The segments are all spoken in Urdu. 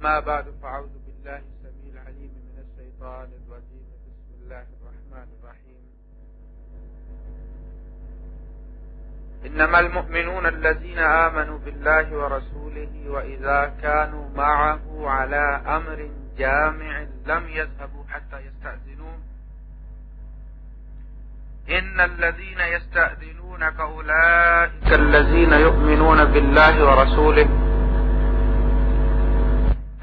أما بعد، فأعوذ بالله السميع العليم من الشيطان الرجيم. بسم الله الرحمن الرحيم. إنما المؤمنون الذين آمنوا بالله ورسوله وإذا كانوا معه على أمر جامع لم يذهبوا حتى يستأذنون. إن الذين يستأذنونك أولئك الذين يؤمنون بالله ورسوله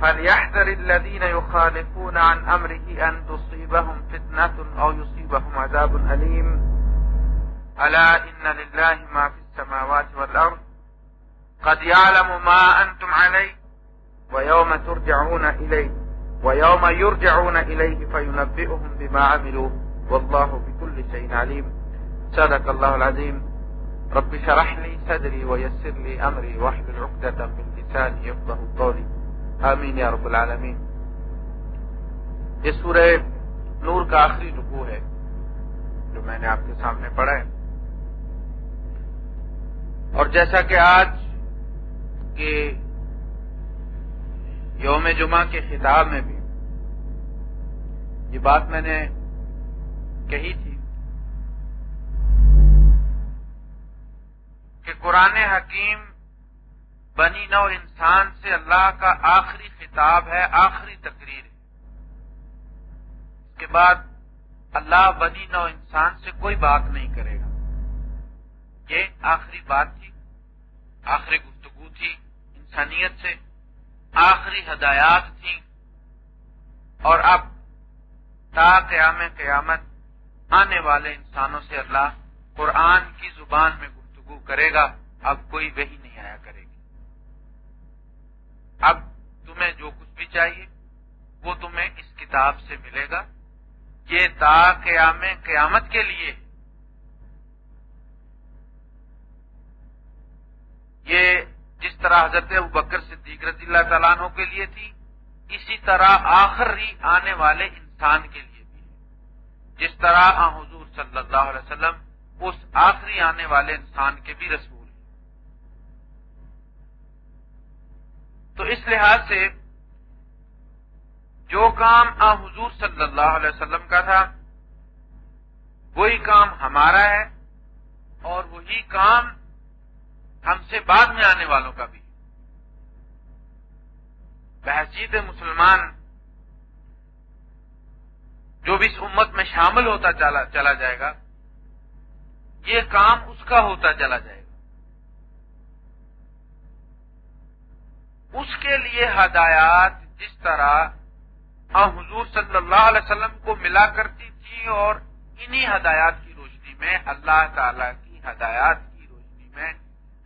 فليحذر الذين يخالفون عن أمره أن تصيبهم فتنة أو يصيبهم عذاب أليم. ألا إن لله ما في السماوات والأرض. قد يعلم ما أنتم عليه ويوم ترجعون إليه ويوم يرجعون إليه فينبئهم بما عملوا. والله بكل شيء عليم. صدق الله العظيم. رب شرح لي صدري ويسر لي أمري واحلل عقدة من لساني يفضه قولي. آمین یا رب العالمین۔ یہ سورہ نور کا آخری رکو ہے، جو میں نے آپ کے سامنے پڑھا ہے۔ اور جیسا کہ آج کے یوم جمعہ کے خطاب میں بھی یہ بات میں نے کہی تھی کہ قرآن حکیم بنی نو انسان سے اللہ کا آخری خطاب ہے، آخری تقریر۔ ہے اس کے بعد اللہ بنی نو انسان سے کوئی بات نہیں کرے گا۔ یہ آخری بات تھی، آخری گفتگو تھی انسانیت سے، آخری ہدایات تھی۔ اور اب تا قیام قیامت آنے والے انسانوں سے اللہ قرآن کی زبان میں گفتگو کرے گا۔ اب کوئی وہی نہیں آیا کرے گا۔ اب تمہیں جو کچھ بھی چاہیے، وہ تمہیں اس کتاب سے ملے گا۔ یہ تا قیام، قیامت کے لیے۔ یہ جس طرح حضرت بکر صدیق رضی اللہ تعالیٰ عنہ کے لیے تھی، اسی طرح آخری آنے والے انسان کے لیے بھی ہے۔ جس طرح حضور صلی اللہ علیہ وسلم، اس آخری آنے والے انسان کے بھی رسول تو اس لحاظ سے جو کام آ حضور صلی اللہ علیہ وسلم کا تھا، وہی کام ہمارا ہے اور وہی کام ہم سے بعد میں آنے والوں کا بھی۔ بحثیت مسلمان جو بھی اس امت میں شامل ہوتا چلا جائے گا، یہ کام اس کا ہوتا چلا جائے گا۔ اس کے لیے ہدایات جس طرح حضور صلی اللہ علیہ وسلم کو ملا کرتی تھی اور انہی ہدایات کی روشنی میں، اللہ تعالی کی ہدایات کی روشنی میں،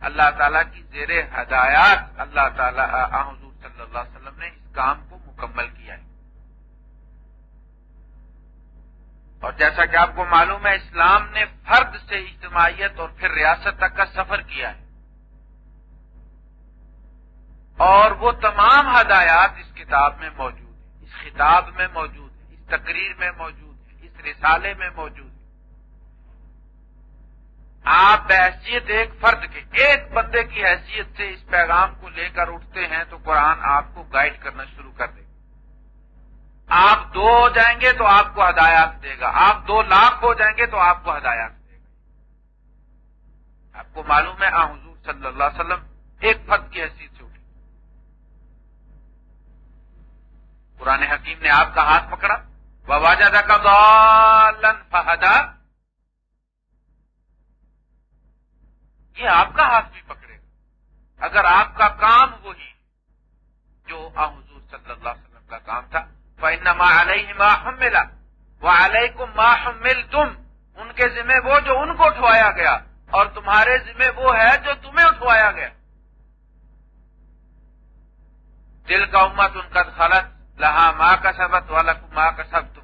اللہ تعالیٰ کی زیر ہدایات اللہ تعالیٰ حضور صلی اللہ علیہ وسلم نے اس کام کو مکمل کیا ہے۔ اور جیسا کہ آپ کو معلوم ہے، اسلام نے فرد سے اجتماعیت اور پھر ریاست تک کا سفر کیا ہے۔ اور وہ تمام ہدایات اس کتاب میں موجود ہیں۔ اس خطاب میں موجود ہے اس تقریر میں موجود ہے اس رسالے میں موجود ہے آپ بحثیت ایک فرد کے، ایک بندے کی حیثیت سے اس پیغام کو لے کر اٹھتے ہیں تو قرآن آپ کو گائیڈ کرنا شروع کر دے گا۔ آپ دو ہو جائیں گے تو آپ کو ہدایات دے گا۔ آپ دو لاکھ ہو جائیں گے تو آپ کو ہدایات دے گا۔ آپ کو معلوم ہے، آ حضور صلی اللہ علیہ وسلم ایک فرد کی حیثیت قرآن حکیم نے آپ کا ہاتھ پکڑا۔ واجہ کا غالن فہدا۔ یہ آپ کا ہاتھ بھی پکڑے۔ گا اگر آپ کا کام وہی جو حضور صلی اللہ علیہ وسلم کا کام تھا فنما علیہ ماہم ملا وہ علیہ کو ماہم تم ان کے ذمہ وہ جو ان کو اٹھوایا گیا، اور تمہارے ذمہ وہ ہے جو تمہیں اٹھوایا گیا۔ دل کا امت ان کا خلط لہا ماں کا سبت والا ماں کا سب تم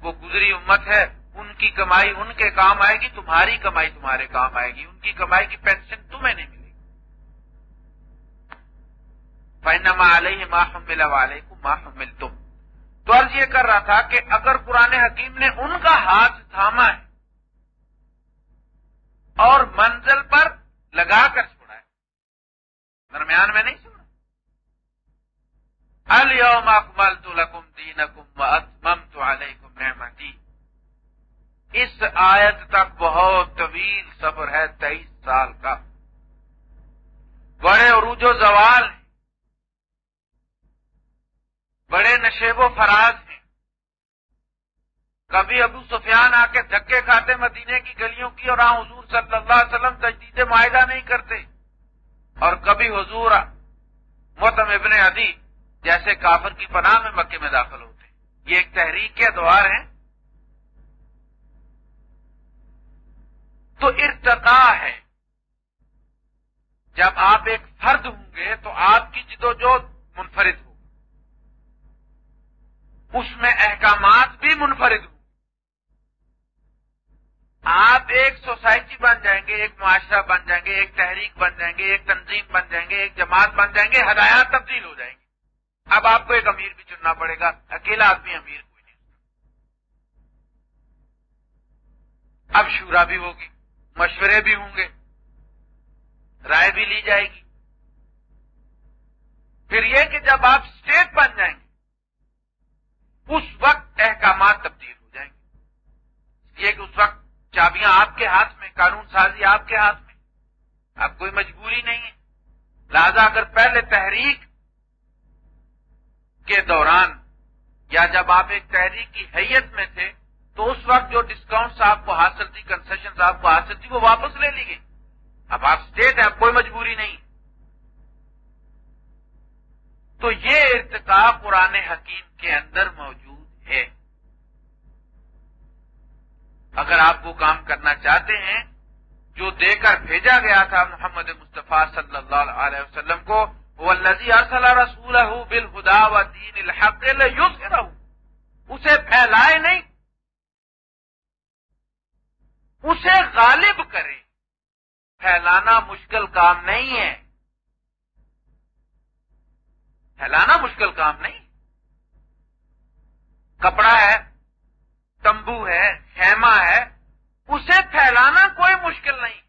وہ گزری امت ہے، ان کی کمائی ان کے کام آئے گی، تمہاری کمائی تمہارے کام آئے گی، ان کی کمائی کی پینشن تمہیں نہیں ملے گی۔ فینما علیہ ماہ ملا والے کو ماہ مل تم تو عرض یہ کر رہا تھا کہ اگر قرآن حکیم نے ان کا ہاتھ تھاما ہے اور منزل پر لگا کر چھوڑا ہے۔ درمیان میں نہیں اليوم اکملت لکم دینکم واتممت علیکم نعمتی اس آیت تک بہت طویل سفر ہے، تیئیس سال کا۔ بڑے عروج و زوال ہیں۔ بڑے نشیب و فراز ہیں۔ کبھی ابو سفیان آ کے دھکے کھاتے مدینے کی گلیوں کی اور حضور صلی اللہ علیہ وسلم تجدید معاہدہ نہیں کرتے۔ اور کبھی حضور محتم ابن عدی جیسے کافر کی پناہ میں مکے میں داخل ہوتے یہ ایک تحریک کے ادوار ہیں۔ تو ارتقا ہے۔ جب آپ ایک فرد ہوں گے تو آپ کی جد و جو منفرد ہو اس میں احکامات بھی منفرد ہوں۔ آپ ایک سوسائٹی بن جائیں گے، ایک معاشرہ بن جائیں گے، ایک تحریک بن جائیں گے، ایک تنظیم بن جائیں گے، ایک جماعت بن جائیں گے، ہدایات تبدیل ہو جائیں گے اب آپ کو ایک امیر بھی چننا پڑے گا، اکیلا آدمی امیر کوئی نہیں۔ اب شورا بھی ہوگی، مشورے بھی ہوں گے، رائے بھی لی جائے گی۔ پھر یہ کہ جب آپ اسٹیٹ بن جائیں گے، اس وقت احکامات تبدیل ہو جائیں گے۔ یہ کہ اس وقت چابیاں آپ کے ہاتھ میں، قانون سازی آپ کے ہاتھ میں۔ اب کوئی مجبوری نہیں ہے۔ لہذا اگر پہلے تحریک کے دوران یا جب آپ ایک تحریک کی حیت میں تھے، تو اس وقت جو ڈسکاؤنٹ آپ کو حاصل تھی کنسیشن آپ کو حاصل تھی، وہ واپس لے لی گئی۔ اب آپ اسٹیٹ ہیں کوئی مجبوری نہیں۔ تو یہ ارتقا قرآن حکیم کے اندر موجود ہے۔ اگر آپ وہ کام کرنا چاہتے ہیں، جو دے کر بھیجا گیا تھا محمد مصطفیٰ صلی اللہ علیہ وسلم کو وہ ارسل رسول بل خدا و دین الحق اسے پھیلائے نہیں، اسے غالب کرے۔ پھیلانا مشکل کام نہیں ہے۔ پھیلانا مشکل کام نہیں۔ کپڑا ہے، تمبو ہے، خیمہ ہے، اسے پھیلانا کوئی مشکل نہیں۔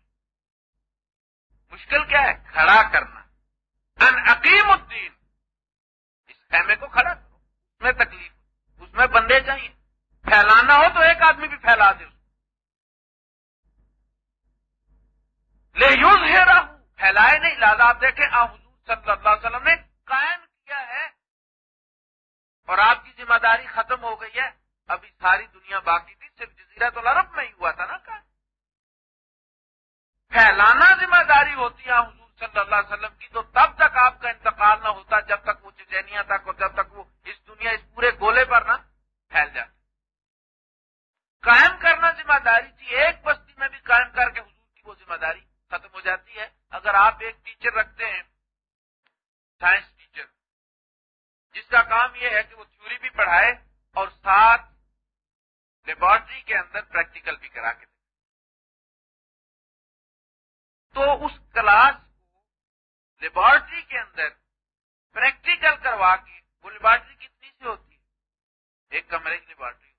مشکل کیا ہے؟ کھڑا کرنا۔ ان عقیم الدین۔ اس خیمے کو کھڑا کرو، اس میں تکلیف اس میں بندے چاہیے۔ پھیلانا ہو تو ایک آدمی بھی پھیلا دے اس لے یوز ہے پھیلائے نہیں، لہٰذا آپ دیکھیں، آ حضور صلی اللہ علیہ وسلم نے قائم کیا ہے اور آپ کی ذمہ داری ختم ہو گئی ہے۔ ابھی ساری دنیا باقی تھی، صرف جزیرہ تو العرب میں ہی ہوا تھا نا کام پھیلانا ذمہ داری ہوتی ہے صلی اللہ علیہ وسلم کی تو تب تک آپ کا انتقال نہ ہوتا جب تک وہ چچینیا تک اور جب تک وہ اس دنیا اس پورے گولے پر نہ پھیل جاتا قائم کرنا ذمہ داری تھی۔ ایک بستی میں بھی قائم کر کے حضور کی وہ ذمہ داری ختم ہو جاتی ہے۔ اگر آپ ایک ٹیچر رکھتے ہیں سائنس ٹیچر جس کا کام یہ ہے کہ وہ تھیوری بھی پڑھائے اور ساتھ لیبورٹری کے اندر پریکٹیکل بھی کرا کے تو اس کلاس کو لیبورٹری کے اندر پریکٹیکل کروا کے، وہ لیبورٹری کتنی سی ہوتی ہے؟ ایک کمرے کی لیبورٹری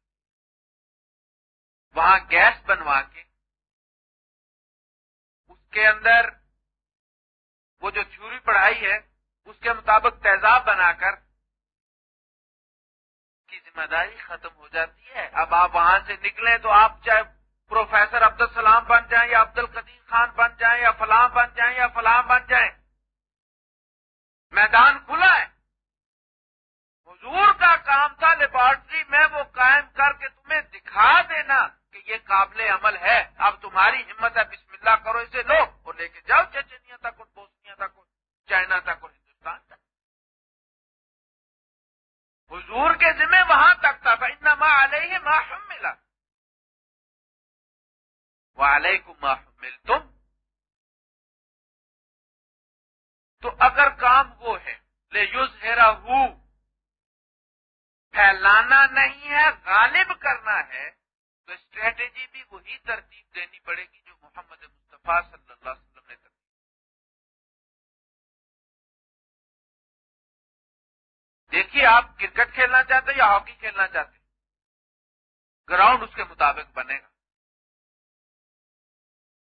وہاں گیس بنوا کے، اس کے اندر وہ جو تھیوری پڑھائی ہے، اس کے مطابق تیزاب بنا کر کی ذمہ داری ختم ہو جاتی ہے۔ اب آپ وہاں سے نکلیں تو آپ چاہے پروفیسر عبد السلام بن جائیں یا عبد القدیم خان بن جائیں یا فلاں بن جائیں یا فلاں بن جائیں میدان کھلا ہے۔ حضور کا کام تھا لیبارٹری میں وہ قائم کر کے تمہیں دکھا دینا کہ یہ قابل عمل ہے۔ اب تمہاری ہمت ہے، بسم اللہ کرو اسے لو۔ اور لے کے جاؤ چچنیا تک اور بوسنیا تک اور چائنا تک اور ہندوستان تک۔ حضور کے ذمہ وہاں تک تھا۔ انما علیہ ماہم ملا وہ علیہ کو تو اگر کام وہ ہے، لے یوز ہیرا پھیلانا نہیں ہے، غالب کرنا ہے، تو اسٹریٹجی بھی وہی ترتیب دینی پڑے گی جو محمد مصطفیٰ صلی اللہ علیہ وسلم نے ترتیب دیکھیے، آپ کرکٹ کھیلنا چاہتے ہیں یا ہاکی کھیلنا چاہتے؟ ہیں گراؤنڈ اس کے مطابق بنے گا۔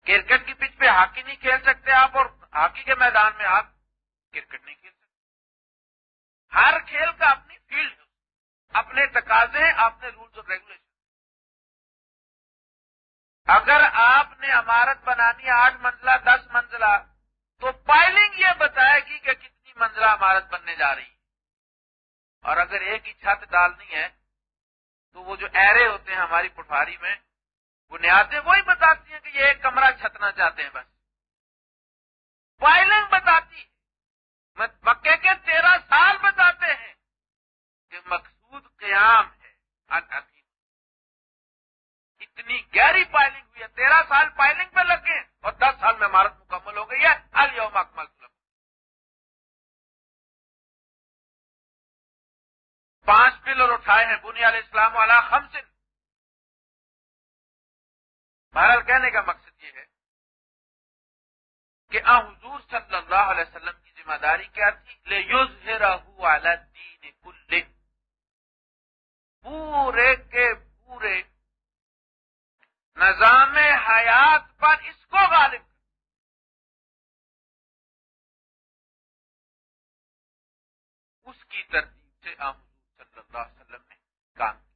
کرکٹ کی پچ پہ ہاکی نہیں کھیل سکتے آپ اور ہاکی کے میدان میں آپ کرکٹ نہیں کھیل سکتے۔ ہر کھیل کا اپنی فیلڈ اپنے تقاضے اپنے رولز اور ریگولیشن اگر آپ نے عمارت بنانی آٹھ منزلہ، دس منزلہ، تو پائلنگ یہ بتائے گی کہ کتنی منزلہ عمارت بننے جا رہی ہے۔ اور اگر ایک ہی چھت ڈالنی ہے، تو وہ جو ایرے ہوتے ہیں ہماری پٹواری میں، بنیادیں وہی بتاتی ہیں کہ یہ ایک کمرہ چھتنا چاہتے ہیں بس۔ فائلنگ بتاتی مکے کے تیرہ سال بتاتے ہیں کہ مقصود قیام ہے اتنی گہری پائلنگ ہوئی ہے۔ تیرہ سال پائلنگ پہ لگے اور دس سال میں عمارت مکمل ہو گئی ہے۔ اکمل پانچ پلر اٹھائے ہیں بنی علیہ السلام والا خمسن۔ بہرحال کہنے کا مقصد کہ آ حضور صلی اللہ علیہ وسلم کی ذمہ داری کیا تھی؟ لے یوز دین کل پورے کے پورے نظام حیات پر اس کو غالب۔ اس کی ترتیب سے آ صلی اللہ علیہ وسلم نے کام کیا۔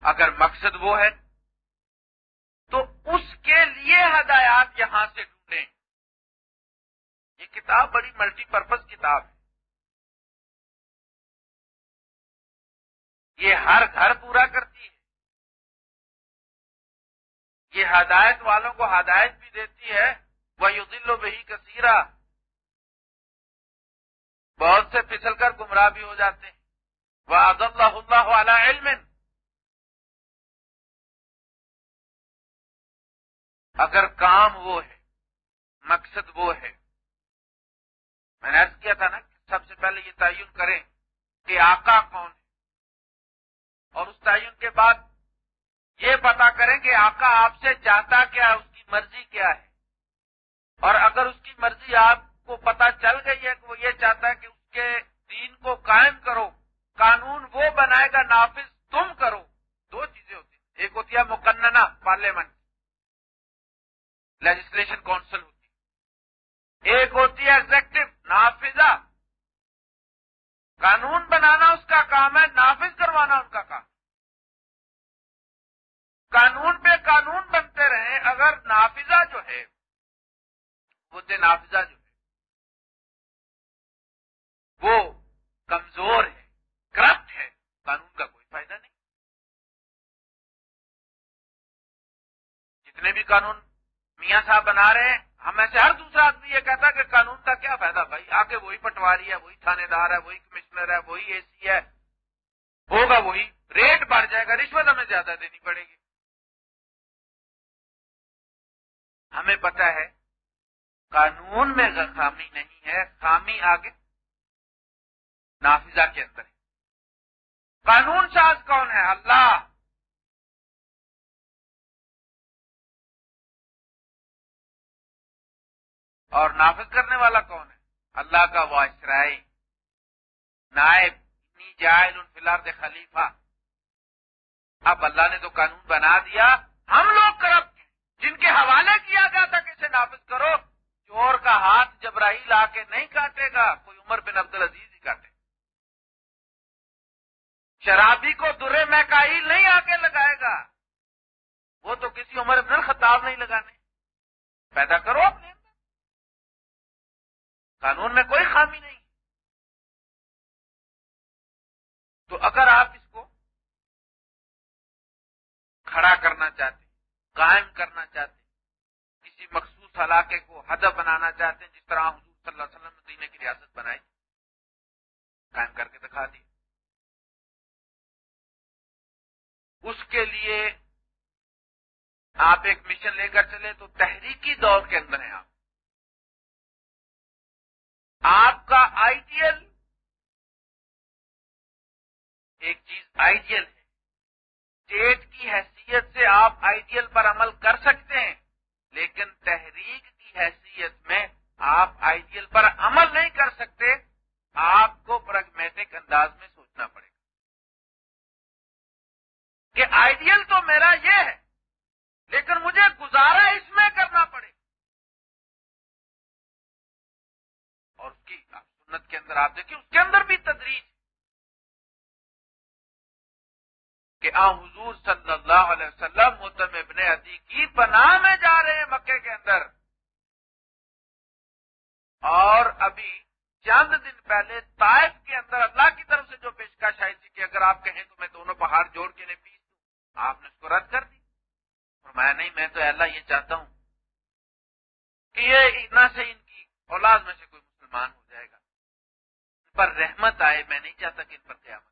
اگر مقصد وہ ہے تو اس کے لیے ہدایات یہاں سے ڈھونڈیں۔ یہ کتاب بڑی ملٹی پرپز کتاب ہے۔ یہ ہر گھر پورا کرتی ہے۔ یہ ہدایت والوں کو ہدایت بھی دیتی ہے۔ وہ یو دل و بہی کثیرہ بہت سے پھسل کر گمراہ بھی ہو جاتے ہیں۔ وہ اللہ اللہ علیہ علم۔ اگر کام وہ ہے، مقصد وہ ہے۔ میں نے ارض کیا تھا نا سب سے پہلے یہ تعین کریں کہ آقا کون ہے۔ اور اس تعین کے بعد یہ پتا کریں کہ آقا آپ سے چاہتا کیا ہے، اس کی مرضی کیا ہے۔ اور اگر اس کی مرضی آپ کو پتا چل گئی ہے کہ وہ یہ چاہتا ہے کہ اس کے دین کو قائم کرو، قانون وہ بنائے گا، نافذ تم کرو۔ دو چیزیں ہوتی ہیں۔ ایک ہوتی ہے مقننہ، پارلیمنٹ۔ لیجسلیشن کونسل ہوتی ایک ہوتی ہے ایگزیکٹو نافذہ۔ قانون بنانا اس کا کام ہے، نافذ کروانا ان کا کام۔ قانون پہ قانون بنتے رہیں، اگر نافذہ جو ہے، وہ نافذہ جو ہے، وہ کمزور ہے کرپٹ ہے، قانون کا کوئی فائدہ نہیں۔ جتنے بھی قانون میاں صاحب بنا رہے ہیں۔ ہم ایسے ہر دوسرا آدمی یہ کہتا ہے کہ قانون کا کیا فائدہ بھائی؟ آگے وہی پٹواری ہے، وہی تھانے دار ہے، وہی کمشنر ہے، وہی اے سی ہے۔ ہوگا وہی۔ ریٹ بڑھ جائے گا، رشوت ہمیں زیادہ دینی پڑے گی۔ ہمیں پتا ہے، قانون میں خامی نہیں ہے، خامی آگے نافذہ کے اندر قانون ساز کون ہے؟ اللہ۔ اور نافذ کرنے والا کون ہے؟ اللہ کا واشرائے۔ نائب، انی جائل الفلار خلیفہ۔ اب اللہ نے تو قانون بنا دیا۔ ہم لوگ کرپٹ جن کے حوالے کیا گیا تھا کہ اسے نافذ کرو، چور کا ہاتھ جبراہیل آ کے نہیں کاٹے گا، کوئی عمر بن عبد العزیز ہی کاٹے۔ شرابی کو درے میکائل نہیں آگے لگائے گا۔ وہ تو کسی عمر ابن الخطاب نہیں لگانے۔ پیدا کرو اپنے قانون میں کوئی خامی نہیں۔ تو اگر آپ اس کو کھڑا کرنا چاہتے قائم کرنا چاہتے کسی مخصوص علاقے کو ہدف بنانا چاہتے ہیں، جس طرح حضور صلی اللہ علیہ وسلم نے دینے کی ریاست بنائی، قائم کر کے دکھا دی۔ اس کے لیے آپ ایک مشن لے کر چلے تو تحریکی دور کے اندر ہیں آپ۔ آپ کا آئیڈیل ایک چیز آئیڈیل ہے۔ اسٹیٹ کی حیثیت سے آپ آئیڈیل پر عمل کر سکتے ہیں، لیکن تحریک کی حیثیت میں آپ آئیڈیل پر عمل نہیں کر سکتے۔ آپ کو پرگمیٹک انداز میں سوچنا پڑے گا کہ آئیڈیل تو میرا یہ ہے لیکن مجھے گزارا اس میں کرنا پڑے گا اور اس کی سنت آپ دیکھیں، اس کے اندر بھی تدریج۔ کہ آ حضور صلی اللہ علیہ وسلم محتم ابن عدی کی پناہ میں جا رہے ہیں مکے کے اندر۔ اور ابھی چند دن پہلے طائف کے اندر اللہ کی طرف سے جو پیشکش آئی تھی کہ اگر آپ کہیں تو میں دونوں پہاڑ جوڑ کے نہیں پیس دوں، آپ نے اس کو رد کر دی۔ اور میں نہیں، میں تو اللہ یہ چاہتا ہوں کہ یہ نہ سے ان کی اولاد میں سے کوئی مسلمان ہو جائے گا۔ پر رحمت آئے، میں نہیں چاہتا کہ ان پر قیامت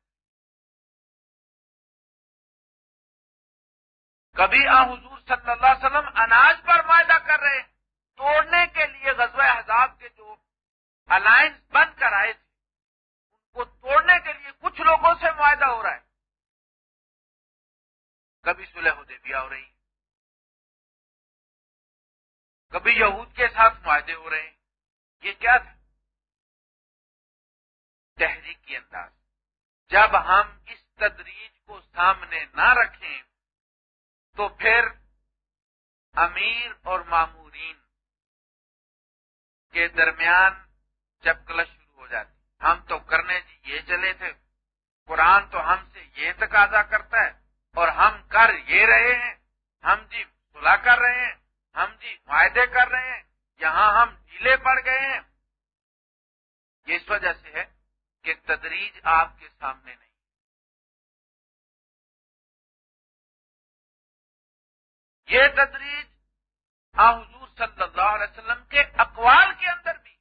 کبھی آ حضور صلی اللہ علیہ وسلم اناج پر معاہدہ کر رہے توڑنے کے لیے غزوہ حضاب کے جو الائنس بند کر آئے تھے، ان کو توڑنے کے لیے کچھ لوگوں سے معاہدہ ہو رہا ہے۔ کبھی سلح ہو ہو رہی، کبھی یہود کے ساتھ معاہدے ہو رہے۔ ہیں یہ کیا تھا؟ تحریک انداز جب ہم اس تدریج کو سامنے نہ رکھیں، تو پھر امیر اور معمورین کے درمیان جب کلش شروع ہو جاتی۔ ہم تو کرنے جی یہ چلے تھے۔ قرآن تو ہم سے یہ تقاضا کرتا ہے اور ہم کر یہ رہے ہیں۔ ہم جی صلاح کر رہے ہیں، ہم جی معاہدے کر رہے ہیں، یہاں ہم ڈھیلے پڑ گئے ہیں۔ اس وجہ سے ہے کہ تدریج آپ کے سامنے نہیں۔ یہ تدریج آ حضور صلی اللہ علیہ وسلم کے اقوال کے اندر بھی۔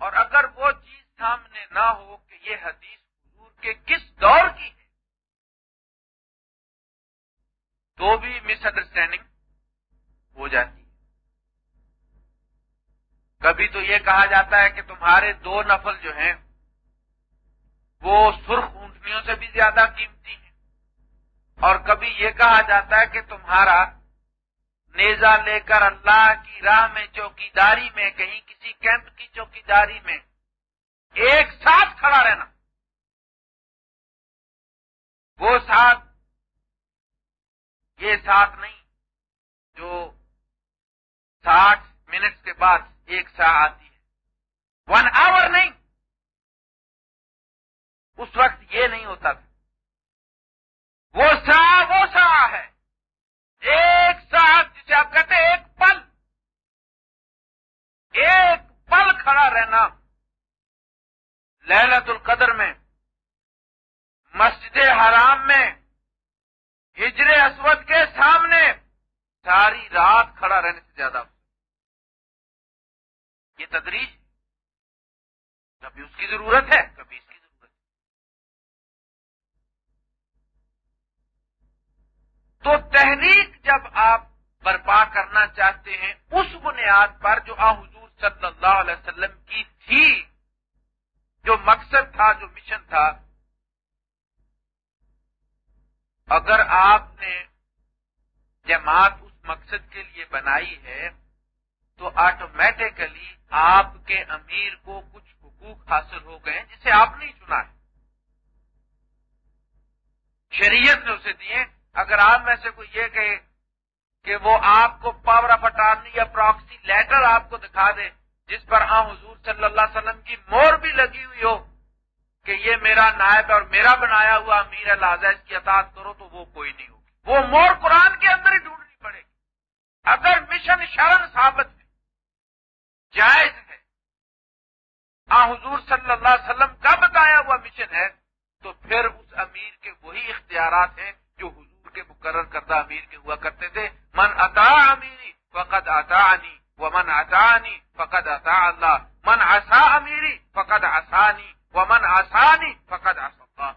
اور اگر وہ چیز سامنے نہ ہو کہ یہ حدیث حضور کے کس دور کی ہے، تو بھی مس انڈرسٹینڈنگ ہو جاتی ہے کبھی تو یہ کہا جاتا ہے کہ تمہارے دو نفل جو ہیں، وہ سرخ اونٹنیوں سے بھی زیادہ قیمتی ہیں۔ اور کبھی یہ کہا جاتا ہے کہ تمہارا نیزا لے کر اللہ کی راہ میں چوکی داری میں، کہیں کسی کیمپ کی چوکی داری میں ایک ساتھ کھڑا رہنا۔ وہ ساتھ، یہ ساتھ نہیں، جو ساٹھ منٹ کے بعد ایک سا آتی ہے۔ ون آور نہیں۔ اس وقت یہ نہیں ہوتا تھا۔ وہ سا وہ سا ہے۔ ایک ساتھ جسے آپ کہتے ہیں ایک پل۔ ایک پل کھڑا رہنا۔ للت القدر میں، مسجد حرام میں، ہجر اسود کے سامنے ساری رات کھڑا رہنے سے زیادہ۔ یہ تدریج کبھی اس کی ضرورت ہے، کبھی اس کی ضرورت ہے۔ تو تحریک جب آپ برپا کرنا چاہتے ہیں، اس بنیاد پر جو آ حضور صلی اللہ علیہ وسلم کی تھی، جو مقصد تھا، جو مشن تھا، اگر آپ نے جماعت اس مقصد کے لیے بنائی ہے، تو آٹومیٹیکلی آپ کے امیر کو کچھ حقوق حاصل ہو گئے جسے آپ نہیں چنا ہے۔ شریعت نے اسے دیے۔ اگر آپ میں سے کوئی یہ کہے کہ وہ آپ کو پاور آف اٹارنی یا پراکسی لیٹر آپ کو دکھا دے، جس پر ہاں حضور صلی اللہ علیہ وسلم کی مور بھی لگی ہوئی ہو کہ یہ میرا نائب اور میرا بنایا ہوا امیر الحاظ اس کی اطاعت کرو تو وہ کوئی نہیں ہوگی۔ وہ مور قرآن کے اندر ہی ڈھونڈنی پڑے گی۔ اگر مشن شرن ثابت ہے جائز ہے۔ آ، حضور صلی اللہ علیہ وسلم کا بتایا ہوا مشن ہے، تو پھر اس امیر کے وہی اختیارات ہیں جو حضور کے مقرر کردہ امیر کے ہوا کرتے تھے۔ من عطا امیری فقط عطا انی و من عطانی فقط عطا اللہ۔ من عصا امیری فقط آسانی و من آسانی فقط آسا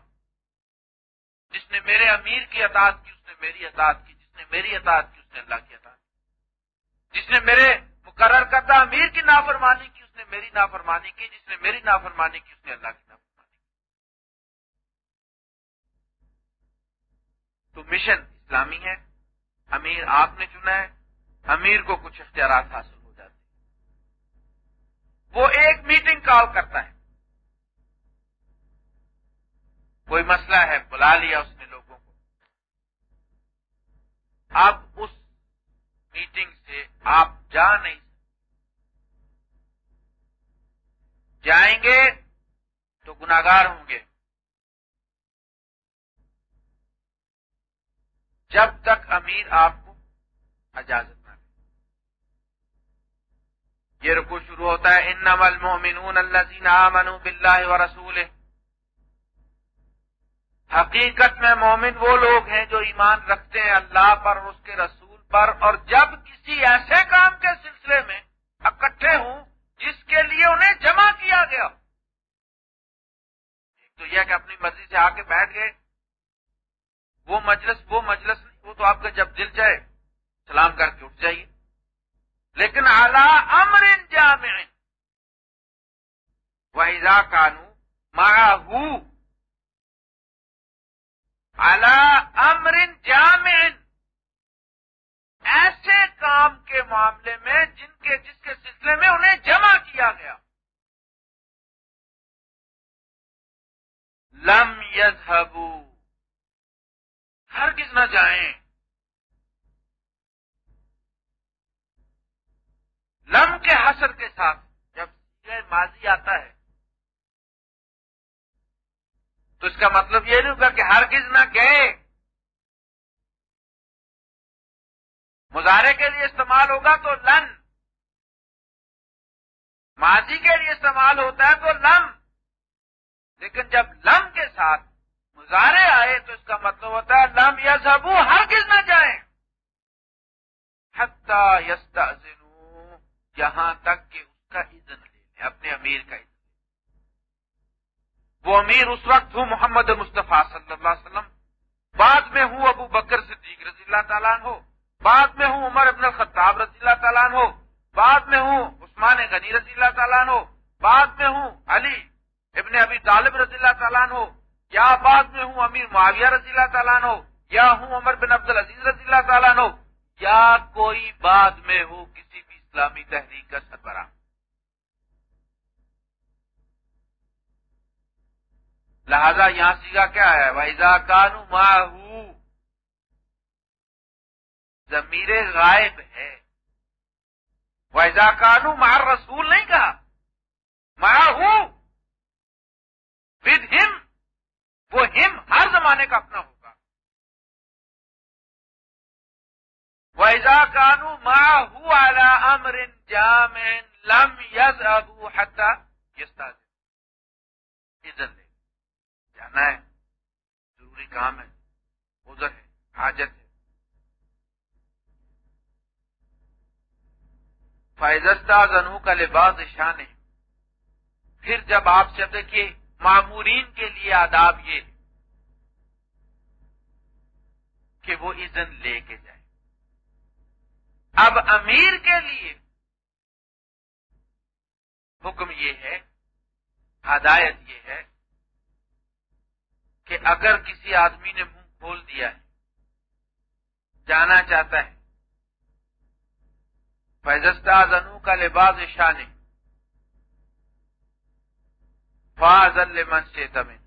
جس نے میرے امیر کی اطاعت کی، اس نے میری اطاعت کی۔ جس نے میری اطاعت کی، اس نے اللہ کی اطاعت کی۔ جس نے میرے مقرر کردہ امیر کی نافرمانی کی، اس نے میری نافرمانی کی، جس نے میری نافرمانی کی، اس نے اللہ کی تو مشن اسلامی ہے۔ امیر آپ نے چنا ہے۔ امیر کو کچھ اختیارات حاصل ہو جاتے وہ ایک میٹنگ کال کرتا ہے۔ کوئی مسئلہ ہے، بلا لیا اس نے لوگوں کو۔ اب اس میٹنگ سے آپ جا نہیں جائیں گے تو گناگار ہوں گے۔ جب تک امیر آپ کو اجازت نہ دے۔ یہ رکو شروع ہوتا ہے ان نمل مومنون اللہ منو بلّہ و رسول حقیقت میں مومن وہ لوگ ہیں جو ایمان رکھتے ہیں اللہ پر اور اس کے رسول پر، اور جب کسی ایسے کام کے سلسلے میں اکٹھے ہوں جس کے لیے انہیں جمع کیا گیا ایک تو یہ کہ اپنی مرضی سے آ کے بیٹھ گئے۔ وہ مجلس وہ مجلس نہیں وہ تو آپ کا جب دل چاہے، سلام کر کے اٹھ جائیے۔ لیکن اعلی امر جامع۔ وحیزا کانو ماہو اعلی امر جامع۔ ایسے کام کے معاملے میں جن کے، جس کے سلسلے میں انہیں جمع کیا گیا۔ لم یذهبو۔ ہرگز نہ جائیں۔ لم کے حسر کے ساتھ جب یہ ماضی آتا ہے۔ تو اس کا مطلب یہ نہیں ہوگا کہ ہرگز نہ گئے۔ مظاہرے کے لیے استعمال ہوگا تو لن۔ ماضی کے لیے استعمال ہوتا ہے تو لم۔ لیکن جب لم کے ساتھ مظاہرے آئے تو اس کا مطلب ہوتا ہے لم یا سبو ہر کس نہ جائیں۔ حتی یستا یہاں تک کہ اس کا اذن لے لیں اپنے امیر کا اذن وہ امیر اس وقت ہوں محمد مصطفیٰ صلی اللہ علیہ وسلم۔ بعد میں ہوں ابو بکر صدیق رضی اللہ تعالیٰ ہو بعد میں ہوں عمر ابن الخطاب رضی اللہ تعالیٰ ہو بعد میں ہوں عثمان غنی رضی اللہ تعالیٰ ہو بعد میں ہوں علی ابن ابی طالب رضی اللہ تعالیٰ ہو یا بعد میں ہوں امیر معاویہ رضی اللہ تعالیٰ ہو یا ہوں عمر بن عبد العزیز رضی اللہ تعالیٰ ہو یا کوئی بعد میں ہو کسی بھی اسلامی تحریک کا سربراہ۔ لہذا یہاں سیگا کیا ہے؟ ویزا کانو ماہو ضمیر غائب ہے۔ ویزا کانو مار رسول نہیں کہا۔ مار ہوں ود ہم وہ ہم ہر زمانے کا اپنا ہوگا۔ ویزا کانو ماں ہوں اعلی امر جام لم یز ابو حتا یس عزت دے جانا ہے۔ ضروری کام ہے۔ ادھر ہے۔ حاجت ہے۔ فائزستہ زنو کا لباس شان ہے پھر جب آپ سے دیکھیے معمورین کے لیے آداب یہ کہ وہ اذن لے کے جائے اب امیر کے لیے حکم یہ ہے، ہدایت یہ ہے کہ اگر کسی آدمی نے منہ کھول دیا ہے، جانا چاہتا ہے فیضستہ زنو کا لباس شان فاضل من سے تمن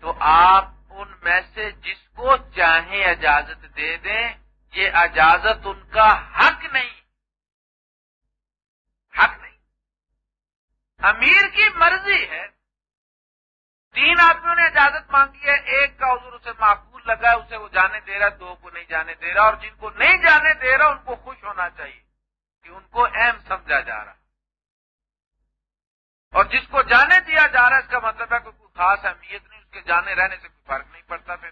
تو آپ ان میں سے جس کو چاہیں اجازت دے دیں، یہ اجازت ان کا حق نہیں۔ حق نہیں۔ امیر کی مرضی ہے۔ تین آدمیوں نے اجازت مانگی ہے، ایک کا حضور اسے معقول لگا ہے اسے وہ جانے دے رہا، دو کو نہیں جانے دے رہا، اور جن کو نہیں جانے دے رہا، ان کو خوش ہونا چاہیے۔ کہ ان کو اہم سمجھا جا رہا اور جس کو جانے دیا جا رہا ہے، اس کا مطلب ہے کہ کوئی خاص اہمیت نہیں، اس کے جانے رہنے سے کوئی فرق نہیں پڑتا پھر۔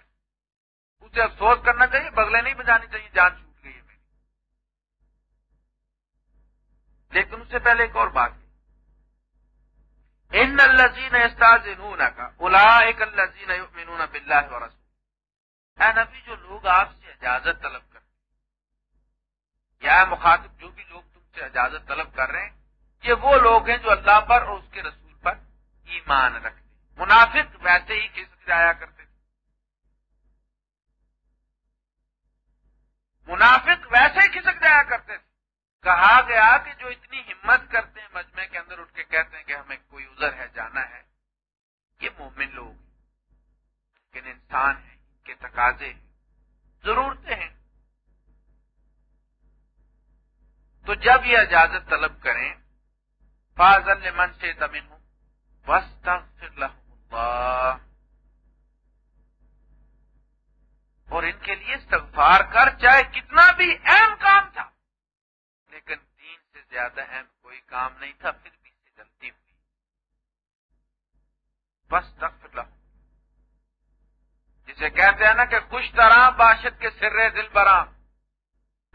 اسے افسوس کرنا چاہیے بگلے نہیں بجانی چاہیے، جان چھوٹ گئی ہے میری۔ لیکن اس سے پہلے ایک اور بات۔ ان الزین استاذ کا الا ایک الزین بلّہ اور اے نبی، جو لوگ آپ سے اجازت طلب یا مخاطب جو بھی لوگ تم سے اجازت طلب کر رہے ہیں، یہ وہ لوگ ہیں جو اللہ پر اور اس کے رسول پر ایمان رکھتے منافق ویسے ہی کھسک جایا کرتے تھے؟ منافق ویسے ہی کھسک جایا کرتے تھے؟ کہا گیا کہ جو اتنی ہمت کرتے ہیں، مجمع کے اندر اٹھ کے کہتے ہیں کہ ہمیں کوئی ازر ہے، جانا ہے۔ یہ مومن لوگ لیکن انسان ہیں کے تقاضے ضرورتیں ہیں۔ تو جب یہ اجازت طلب کریں، فاضل من سے تمن ہوں بس اور ان کے لیے استغفار کر، چاہے کتنا بھی اہم کام تھا، لیکن تین سے زیادہ اہم کوئی کام نہیں تھا، پھر بھی سے غلطی ہوئی۔ بس تخت جسے کہتے ہیں نا کہ خوش طرح باشد کے سر دل برا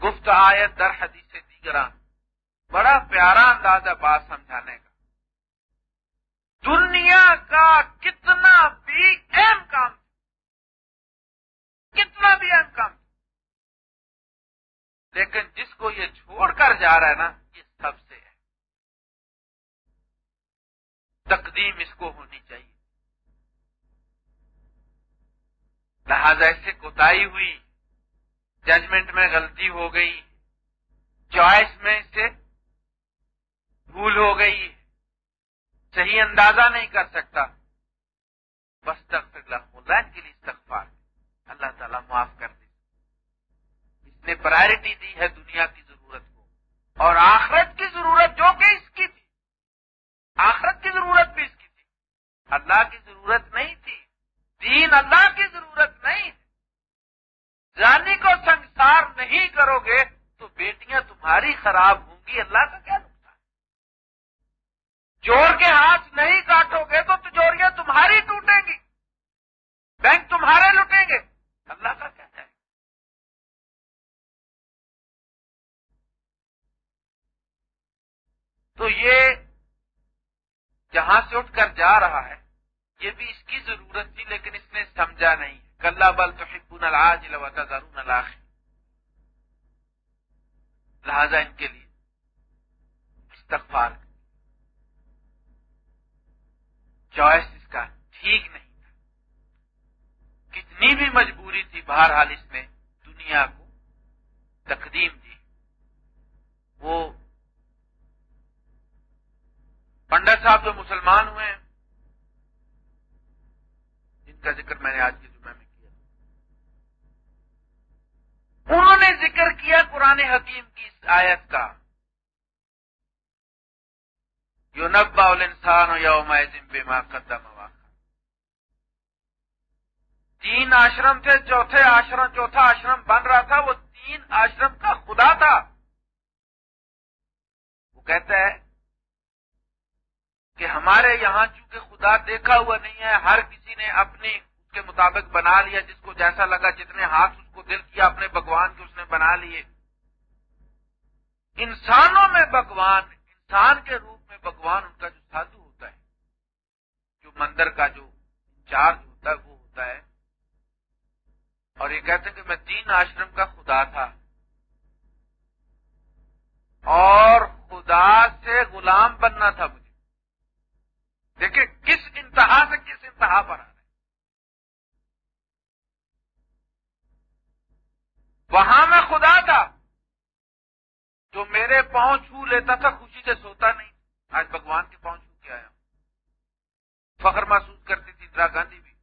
گفت آیت در حدیث دیگرا بڑا پیارا انداز ہے بات سمجھانے کا۔ دنیا کا کتنا بھی اہم کام کتنا بھی اہم کام لیکن جس کو یہ چھوڑ کر جا رہا ہے نا، یہ سب سے ہے تقدیم اس کو ہونی چاہیے۔ لہذا ایسے کوتاہی ہوئی، ججمنٹ میں غلطی ہو گئی چوائس میں سے بھول ہو گئی۔ صحیح اندازہ نہیں کر سکتا۔ بس تک اللہ کے لیے استغفار۔ اللہ تعالیٰ معاف کر دے۔ اس نے پرائرٹی دی ہے دنیا کی ضرورت کو۔ اور آخرت کی ضرورت جو کہ اس کی تھی۔ آخرت کی ضرورت بھی اس کی تھی۔ اللہ کی ضرورت نہیں تھی۔ دین اللہ کی ضرورت نہیں۔ جانی کو سنسار نہیں کرو گے۔ بیٹیاں تمہاری خراب ہوں گی، اللہ کا کیا نقصان؟ چور کے ہاتھ نہیں کاٹو گے تو تجوریاں تمہاری ٹوٹیں گی۔ بینک تمہارے لٹیں گے۔ اللہ کا کیا ہے تو یہ جہاں سے اٹھ کر جا رہا ہے، یہ بھی اس کی ضرورت تھی، لیکن اس نے سمجھا نہیں۔ کلّا بل تو حکون العاج ضرور الآخ لہذا ان کے لیے استغفار۔ چوائس اس کا ٹھیک نہیں تھا۔ کتنی بھی مجبوری تھی بہرحال اس نے دنیا کو تقدیم دی۔ وہ پنڈت صاحب جو مسلمان ہوئے ہیں، جن کا ذکر میں نے آج کے جمعے میں کیا انہوں نے ذکر کیا قرآن حکیم کی اس آیت کا۔ یو نبا انسان یوم بما قدم تین آشرم تھے، چوتھے آشرم، چوتھا آشرم بن رہا تھا، وہ تین آشرم کا خدا تھا۔ وہ کہتا ہے کہ ہمارے یہاں چونکہ خدا دیکھا ہوا نہیں ہے، ہر کسی نے اپنی کے مطابق بنا لیا، جس کو جیسا لگا، جتنے ہاتھ اس کو دل کیا، اپنے بھگوان کے اس نے بنا لیے۔ انسانوں میں بھگوان، انسان کے روپ میں بھگوان ان کا جو سادھو ہوتا ہے، جو مندر کا جو انچارج ہوتا ہے، وہ ہوتا ہے۔ اور یہ کہتے ہیں کہ میں تین آشرم کا خدا تھا۔ اور خدا سے غلام بننا تھا مجھے۔ دیکھیں کس انتہا سے کس انتہا پر آ وہاں میں خدا تھا جو میرے پاؤں چھو لیتا تھا، خوشی سے سوتا نہیں۔ آج بھگوان کے پاؤں چھو کے آیا فخر محسوس کرتی تھی اندرا گاندھی بھی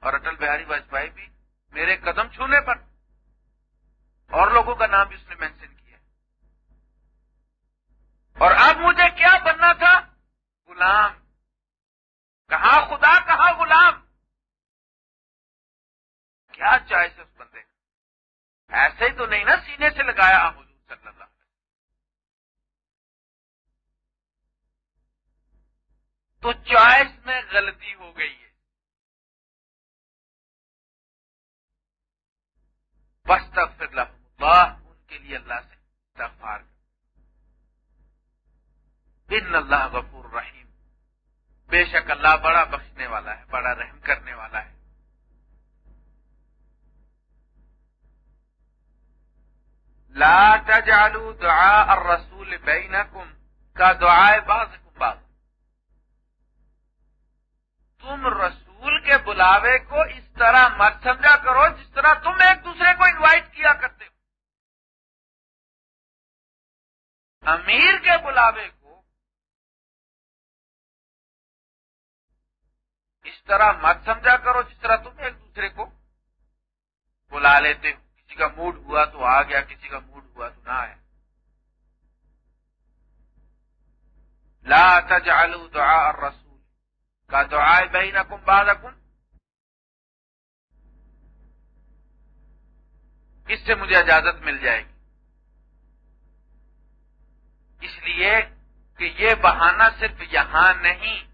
اور اٹل بہاری واجپئی بھی میرے قدم چھونے پر۔ اور لوگوں کا نام بھی اس نے مینشن کیا اور اب مجھے کیا بننا تھا؟ غلام۔ کہاں خدا، کہاں غلام؟ کیا چوائس اس ایسے ہی تو نہیں نا سینے سے لگایا حضور صلی اللہ علیہ تو چوائس میں غلطی ہو گئی ہے۔ بس تک پھر اللہ ان کے لیے اللہ سے استغفار ان اللہ غفور رحیم بے شک اللہ بڑا بخشنے والا ہے، بڑا رحم کرنے والا ہے۔ لا تجعلوا دعاء الرسول بینکم کا دعائے بعض. بعض تم رسول کے بلاوے کو اس طرح مت سمجھا کرو جس طرح تم ایک دوسرے کو انوائٹ کیا کرتے ہو. امیر کے بلاوے کو اس طرح مت سمجھا کرو جس طرح تم ایک دوسرے کو بلا لیتے ہو. کسی کا موڈ ہوا تو آ گیا، کسی کا موڈ ہوا تو نہ آیا۔ لا تجعلوا دعاء الرسول۔ کا دعاء بینکم بعدکم۔ اس سے مجھے اجازت مل جائے گی۔ اس لیے کہ یہ بہانہ صرف یہاں نہیں،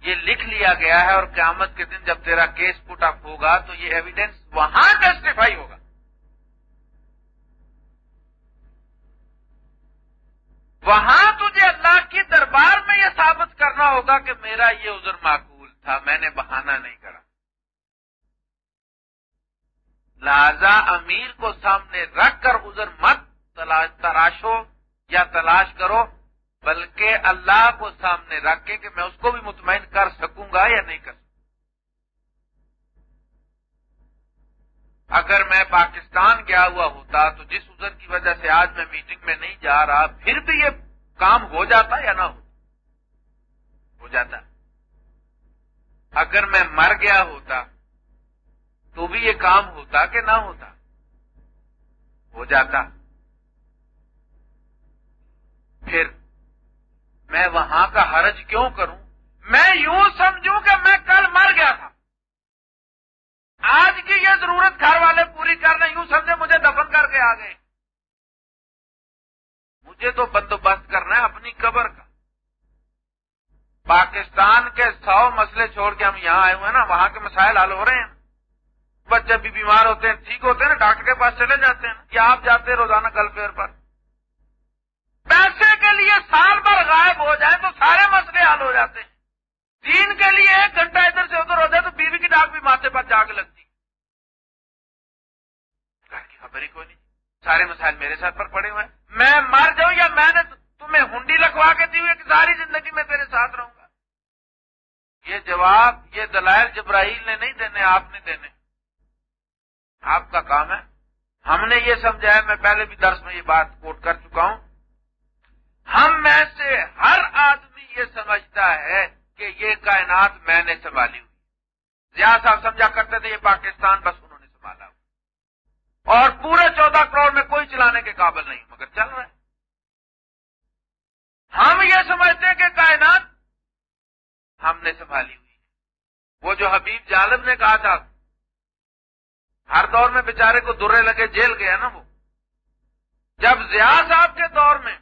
یہ لکھ لیا گیا ہے اور قیامت کے دن جب تیرا کیس پٹ اپ ہوگا تو یہ ایویڈینس وہاں ٹیسٹیفائی ہوگا۔ وہاں تجھے اللہ کے دربار میں یہ ثابت کرنا ہوگا کہ میرا یہ عذر معقول تھا، میں نے بہانہ نہیں کرا۔ لہذا امیر کو سامنے رکھ کر عذر مت تراشو یا تلاش کرو، بلکہ اللہ کو سامنے رکھ کے کہ میں اس کو بھی مطمئن کر سکوں گا یا نہیں کر سکوں۔ اگر میں پاکستان گیا ہوا ہوتا تو جس عذر کی وجہ سے آج میں میٹنگ میں نہیں جا رہا، پھر بھی یہ کام ہو جاتا یا نہ ہو؟ ہو جاتا۔ اگر میں مر گیا ہوتا تو بھی یہ کام ہوتا کہ نہ ہوتا؟ ہو جاتا۔ پھر میں وہاں کا حرج کیوں کروں؟ میں یوں سمجھوں کہ میں کل مر گیا تھا۔ آج کی یہ ضرورت گھر والے پوری کر رہے یوں سمجھے مجھے دفن کر کے آ گئے۔ مجھے تو بندوبست کرنا ہے اپنی قبر کا۔ پاکستان کے سو مسئلے چھوڑ کے ہم یہاں آئے ہوئے ہیں نا، وہاں کے مسائل حل ہو رہے ہیں۔ بچے بھی بیمار ہوتے ہیں، ٹھیک ہوتے ہیں نا، ڈاکٹر کے پاس چلے جاتے ہیں۔ یا آپ جاتے ہیں روزانہ کل فیئر پر؟ پیسے کے لیے سال بھر غائب ہو جائے تو سارے مسئلے حل ہو جاتے ہیں۔ دین کے لیے ایک گھنٹہ ادھر سے ادھر ہو جائے تو بیوی کی ڈاک بھی ماتھے پر جا کے لگتی کی خبر ہی کوئی نہیں۔ سارے مسائل میرے ساتھ پر پڑے ہوئے ہیں۔ میں مر جاؤں یا میں نے تمہیں ہنڈی لگوا کے دی ہوئی کہ ساری زندگی میں تیرے ساتھ رہوں گا؟ یہ جواب، یہ دلائل جبرائیل نے نہیں دینے، آپ نے دینے۔ آپ کا کام ہے۔ ہم نے یہ سمجھا ہے، میں پہلے بھی درس میں یہ بات کوٹ کر چکا ہوں۔ ہم میں سے ہر آدمی یہ سمجھتا ہے کہ یہ کائنات میں نے سنبھالی ہوئی۔ زیادہ صاحب سمجھا کرتے تھے یہ پاکستان بس انہوں نے سنبھالا۔ اور پورے چودہ کروڑ میں کوئی چلانے کے قابل نہیں، مگر چل رہا ہے۔ ہم یہ سمجھتے ہیں کہ کائنات ہم نے سنبھالی ہوئی۔ وہ جو حبیب جالب نے کہا تھا، ہر دور میں بیچارے کو درے لگے جیل گیا نا وہ۔ جب زیا صاحب کے دور میں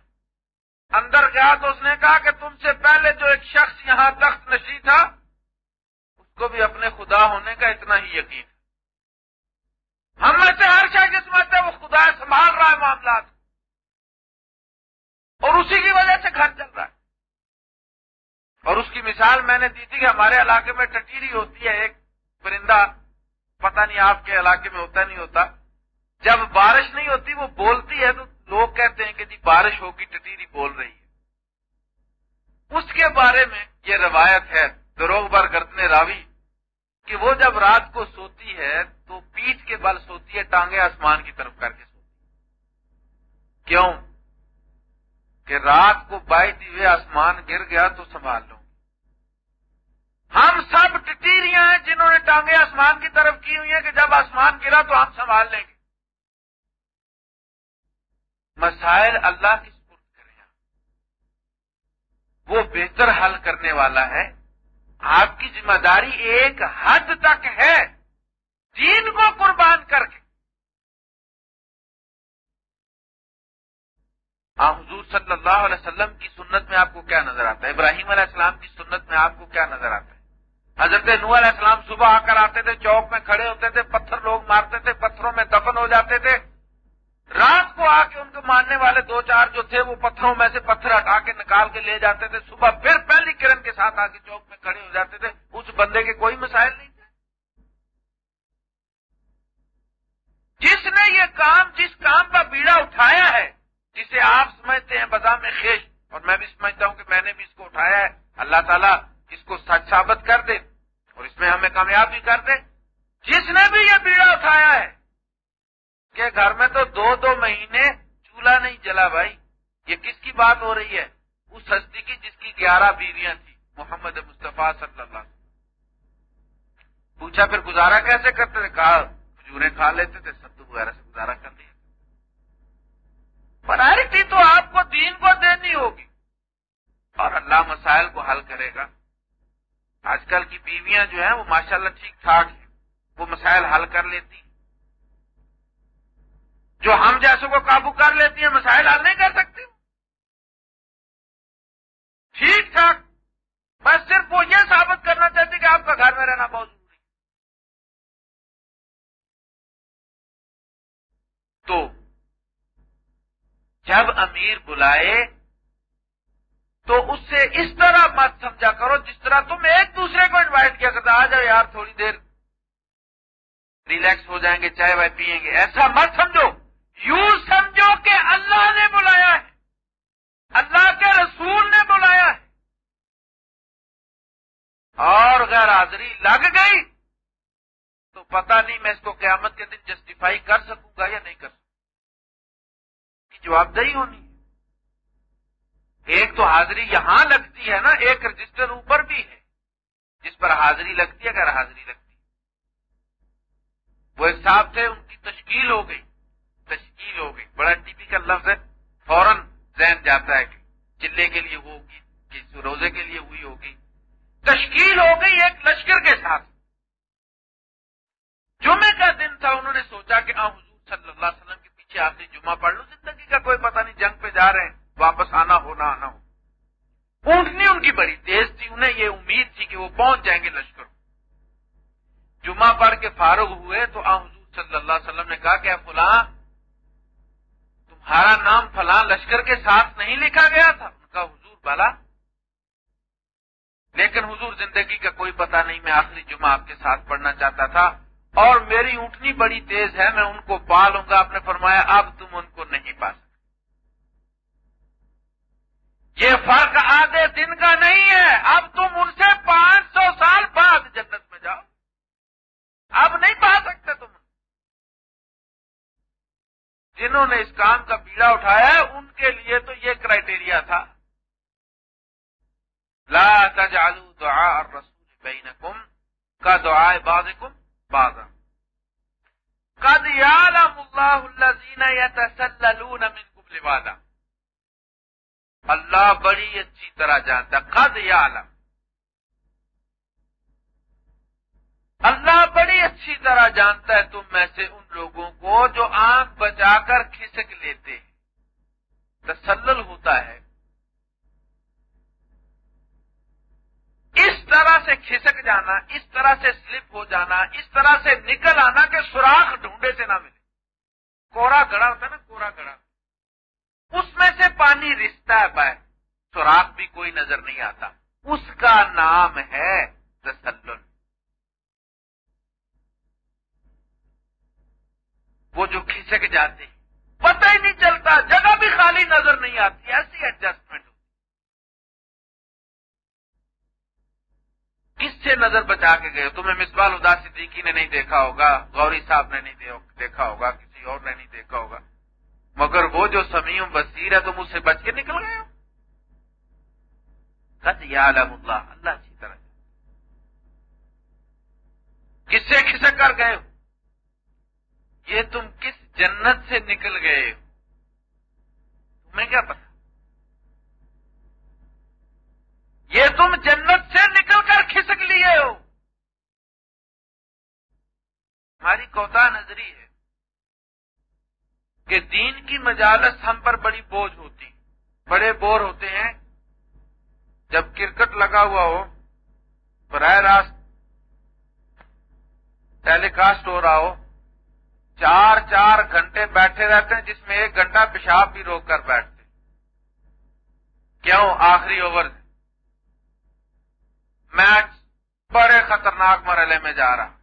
اندر گیا تو اس نے کہا کہ تم سے پہلے جو ایک شخص یہاں تخت نشی تھا، اس کو بھی اپنے خدا ہونے کا اتنا ہی یقین ہم میں سے ہر شخص سمجھتے وہ خدا سنبھال رہا ہے معاملات۔ اور اسی کی وجہ سے گھر چل رہا ہے۔ اور اس کی مثال میں نے دی تھی کہ ہمارے علاقے میں ٹٹیری ہوتی ہے، ایک پرندہ پتہ نہیں آپ کے علاقے میں ہوتا نہیں ہوتا۔ جب بارش نہیں ہوتی، وہ بولتی ہے تو لوگ کہتے ہیں کہ جی بارش ہوگی ٹٹیری بول رہی ہے۔ اس کے بارے میں یہ روایت ہے، دروغ بار گردنے راوی، کہ وہ جب رات کو سوتی ہے تو پیٹ کے بل سوتی ہے ٹانگے آسمان کی طرف کر کے سوتی کیوں؟ کہ رات کو بائیتی ہوئے آسمان گر گیا تو سنبھال لو ہم سب ٹٹیریاں ہیں جنہوں نے ٹانگیں آسمان کی طرف کی ہوئی ہیں کہ جب آسمان گرا تو ہم سنبھال لیں گے۔ مسائل اللہ کی سپرد کریں وہ بہتر حل کرنے والا ہے۔ آپ کی ذمہ داری ایک حد تک ہے۔ دین کو قربان کر کے۔ حضور صلی اللہ علیہ وسلم کی سنت میں آپ کو کیا نظر آتا ہے؟ ابراہیم علیہ السلام کی سنت میں آپ کو کیا نظر آتا ہے؟ حضرت نو علیہ السلام صبح آ کر آتے تھے، چوک میں کھڑے ہوتے تھے، پتھر لوگ مارتے تھے، پتھروں میں دفن ہو جاتے تھے۔ رات کو آ کے ان کو ماننے والے دو چار جو تھے وہ پتھروں میں سے پتھر ہٹا کے نکال کے لے جاتے تھے۔ صبح پھر پہلی کرن کے ساتھ آ کے چوک میں کھڑے ہو جاتے تھے۔ اس بندے کے کوئی مسائل نہیں تھے۔ جس نے یہ کام، جس کام کا بیڑا اٹھایا ہے، جسے آپ سمجھتے ہیں بدا میں خیش، اور میں بھی سمجھتا ہوں کہ میں نے بھی اس کو اٹھایا ہے۔ اللہ تعالیٰ اس کو سچ ثابت کر دے اور اس میں ہمیں کامیاب بھی کر دے۔ جس نے بھی یہ بیڑا اٹھایا ہے کہ گھر میں تو دو دو مہینے چولہا نہیں جلا بھائی۔ یہ کس کی بات ہو رہی ہے؟ اس ہستی کی جس کی گیارہ بیویاں تھیں، محمد مصطفیٰ صلی اللہ علیہ پوچھا پھر گزارا کیسے کرتے تھے؟ کہا کھجورے کھا لیتے تھے ستو وغیرہ سے گزارا کر لیا۔ پرائرٹی تو آپ کو دین کو دینی ہوگی۔ اور اللہ مسائل کو حل کرے گا۔ آج کل کی بیویاں جو ہیں، وہ ماشاءاللہ ٹھیک ٹھاک ہیں۔ وہ مسائل حل کر لیتی۔ جو ہم جیسوں کو قابو کر لیتی ہیں، مسائل حل نہیں کر سکتی۔ ٹھیک ٹھاک۔ بس صرف وہ یہ ثابت کرنا چاہتی کہ آپ کا گھر میں رہنا بہت ضروری تو جب امیر بلائے، تو اس سے اس طرح مت سمجھا کرو جس طرح تم ایک دوسرے کو انوائٹ کیا کرتا آ جاؤ یار تھوڑی دیر ریلیکس ہو جائیں گے، چائے وائے پیئیں گے۔ ایسا مت سمجھو۔ یوں سمجھو کہ اللہ نے بلایا ہے۔ اللہ کے رسول نے بلایا ہے۔ اور غیر حاضری لگ گئی۔ تو پتہ نہیں میں اس کو قیامت کے دن جسٹیفائی کر سکوں گا یا نہیں کر سکوں۔ جواب دہی ہونی ایک تو حاضری یہاں لگتی ہے نا، ایک رجسٹر اوپر بھی ہے۔ جس پر حاضری لگتی ہے اگر حاضری لگتی ہے۔ وہ ایک صاحب تھے ان کی تشکیل ہو گئی۔ تشکیل ہو گئی بڑا ٹیپیکل لفظ ہے۔ فوراً ذہن جاتا ہے کہ چلے کے لیے وہ ہوگی، کس روزے کے لیے ہوئی ہوگی۔ تشکیل ہو گئی ایک لشکر کے ساتھ۔ جمعے کا دن تھا، انہوں نے سوچا کہ آ، حضور صلی اللہ علیہ وسلم کے پیچھے آتے جمعہ پڑھ لو، زندگی کا کوئی پتہ نہیں جنگ پہ جا رہے ہیں، واپس آنا ہو نہ آنا ہو۔ اونٹنی ان کی بڑی تیز تھی، انہیں یہ امید تھی کہ وہ پہنچ جائیں گے لشکر جمعہ پڑھ کے فارغ ہوئے تو آ، حضور صلی اللہ علیہ وسلم نے کہا کہ فلاں تمہارا نام فلاں لشکر کے ساتھ نہیں لکھا گیا تھا؟ ان کا حضور بالا لیکن حضور زندگی کا کوئی پتہ نہیں، میں آخری جمعہ آپ کے ساتھ پڑھنا چاہتا تھا۔ اور میری اونٹنی بڑی تیز ہے، میں ان کو پالوں گا آپ نے فرمایا، اب تم ان کو نہیں پا سکتے۔ یہ فرق آدھے دن کا نہیں ہے۔ اب تم ان سے پانچ سو سال بعد جنت میں جاؤ۔ اب نہیں پا سکتے تم۔ جنہوں نے اس کام کا بیڑا اٹھایا ہے، ان کے لیے تو یہ کرائٹیریا تھا۔ لا تجعلوا دعاء الرسول بینکم کا دعائے بعضکم بعضا۔ قد يعلم الله الذين يتسللون منكم لوادا اللہ بڑی اچھی طرح جانتا قد یعلم۔ اللہ بڑی اچھی طرح جانتا ہے تم میں سے ان لوگوں کو جو آنکھ بچا کر کھسک لیتے ہیں۔ تسلل ہوتا ہے۔ اس طرح سے کھسک جانا، اس طرح سے سلپ ہو جانا، اس طرح سے نکل آنا کہ سوراخ ڈھونڈے سے نہ ملے۔ کوڑا گڑا ہوتا ہے نا کوڑا گڑا۔ اس میں سے پانی رشتہ ہے باہر۔ سوراخ بھی کوئی نظر نہیں آتا۔ اس کا نام ہے تسلل۔ وہ جو کھسک جاتے پتہ ہی نہیں چلتا، جگہ بھی خالی نظر نہیں آتی، ایسی ایڈجسٹمنٹ کس سے نظر بچا کے گئے تمہیں مسبال اداس صدیقی نے نہیں دیکھا ہوگا، غوری صاحب نے نہیں دیکھا ہوگا، کسی اور نے نہیں دیکھا ہوگا۔ مگر وہ جو سمیع بصیر ہے، تم اس سے بچ کے نکل گئے ہو۔ یا اللہ اللہ اچھی طرح کس سے کھسک کر گئے ہو؟ یہ تم کس جنت سے نکل گئے ہو؟ تمہیں کیا پتا؟ یہ تم جنت سے نکل کر کھسک لیے ہو۔ ہماری کوتا نظری ہے کہ دین کی مجالس ہم پر بڑی بوجھ ہوتی، بڑے بور ہوتے ہیں۔ جب کرکٹ لگا ہوا ہو، براہ راست ٹیلی کاسٹ ہو رہا ہو چار چار گھنٹے بیٹھے رہتے ہیں، جس میں ایک گھنٹہ پیشاب بھی روک کر بیٹھتے کیوں؟ آخری اوور۔ میچ بڑے خطرناک مرحلے میں جا رہا۔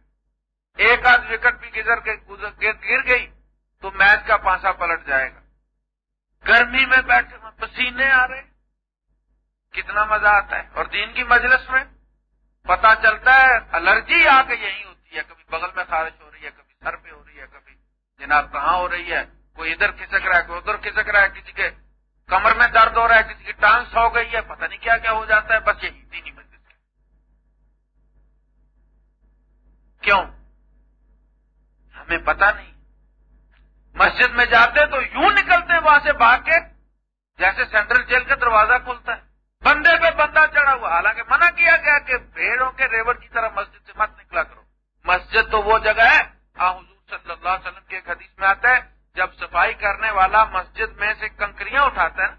ایک آدھ وکٹ بھی گزر کے گر گئی، تو میچ کا پانسا پلٹ جائے گا۔ گرمی میں بیٹھے پسینے آ رہے کتنا مزہ آتا ہے۔ اور دین کی مجلس میں پتا چلتا ہے، الرجی آ کے یہی ہوتی ہے۔ کبھی بغل میں خارش ہو رہی ہے، کبھی سر پہ ہو رہی ہے۔ جناب کہاں ہو رہی ہے؟ کوئی ادھر کھسک رہا ہے، کوئی ادھر کھسک رہا ہے، کسی کے کمر میں درد ہو رہا ہے، کسی کی ٹانس ہو گئی ہے، پتہ نہیں کیا کیا ہو جاتا ہے، بس یہی تین بجے کیوں؟ ہمیں پتا نہیں۔ مسجد میں جاتے تو یوں نکلتے وہاں سے بھاگ کے، جیسے سینٹرل جیل کا دروازہ کھلتا ہے۔ بندے پہ بندہ چڑھا ہوا، حالانکہ منع کیا گیا کہ بھیڑوں کے ریور کی طرح مسجد سے مت نکلا کرو۔ مسجد تو وہ جگہ ہے حضور صلی اللہ علیہ وسلم کے ایک حدیث میں آتا ہے، جب صفائی کرنے والا مسجد میں سے کنکریاں اٹھاتا ہے،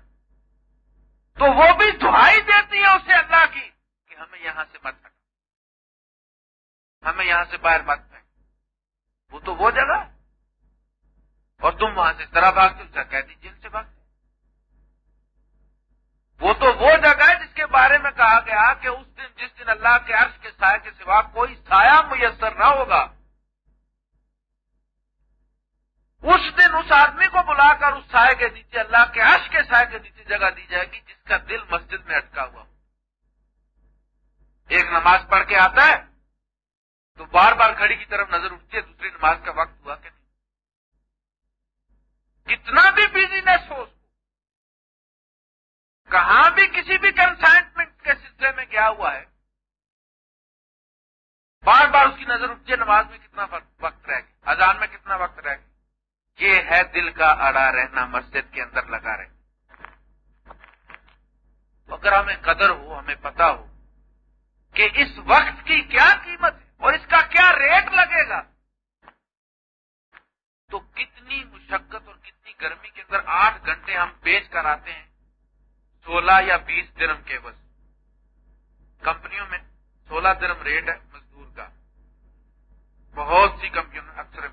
تو وہ بھی دہائی دیتی ہے اسے اللہ کی کہ ہمیں یہاں سے مت ہمیں یہاں سے باہر مت وہ تو وہ جگہ اور تم وہاں سے طرح بھاگتے ہو کہہ جیل سے بھاگتے وہ تو وہ جگہ ہے جس کے بارے میں کہا گیا کہ اس دن، جس دن اللہ کے عرش کے سائے کے سوا کوئی سایہ میسر نہ ہوگا۔ اس دن اس آدمی کو بلا کر اس سائے کے نیچے اللہ کے عرش کے سائے کے نیچے جگہ دی جائے گی جس کا دل مسجد میں اٹکا ہوا ایک نماز پڑھ کے آتا ہے، تو بار بار گھڑی کی طرف نظر اٹھتی ہے، دوسری نماز کا وقت ہوا کہ نہیں۔ کتنا بھی بزنس ہو کہاں بھی کسی بھی کنسائنمنٹ کے سلسلے میں گیا ہوا ہے، بار بار اس کی نظر اٹھتی ہے، نماز میں کتنا وقت رہ گیا، اذان میں کتنا وقت رہ گیا۔ یہ ہے دل کا اڑا رہنا، مسجد کے اندر لگا رہے اگر ہمیں قدر ہو، ہمیں پتا ہو کہ اس وقت کی کیا قیمت ہے اور اس کا کیا ریٹ لگے گا، تو کتنی مشقت اور کتنی گرمی کے اندر آٹھ گھنٹے ہم بیچ کر آتے ہیں سولہ یا بیس درم کے بس۔ کمپنیوں میں سولہ درم ریٹ ہے مزدور کا۔ بہت سی کمپنیوں میں، اکثر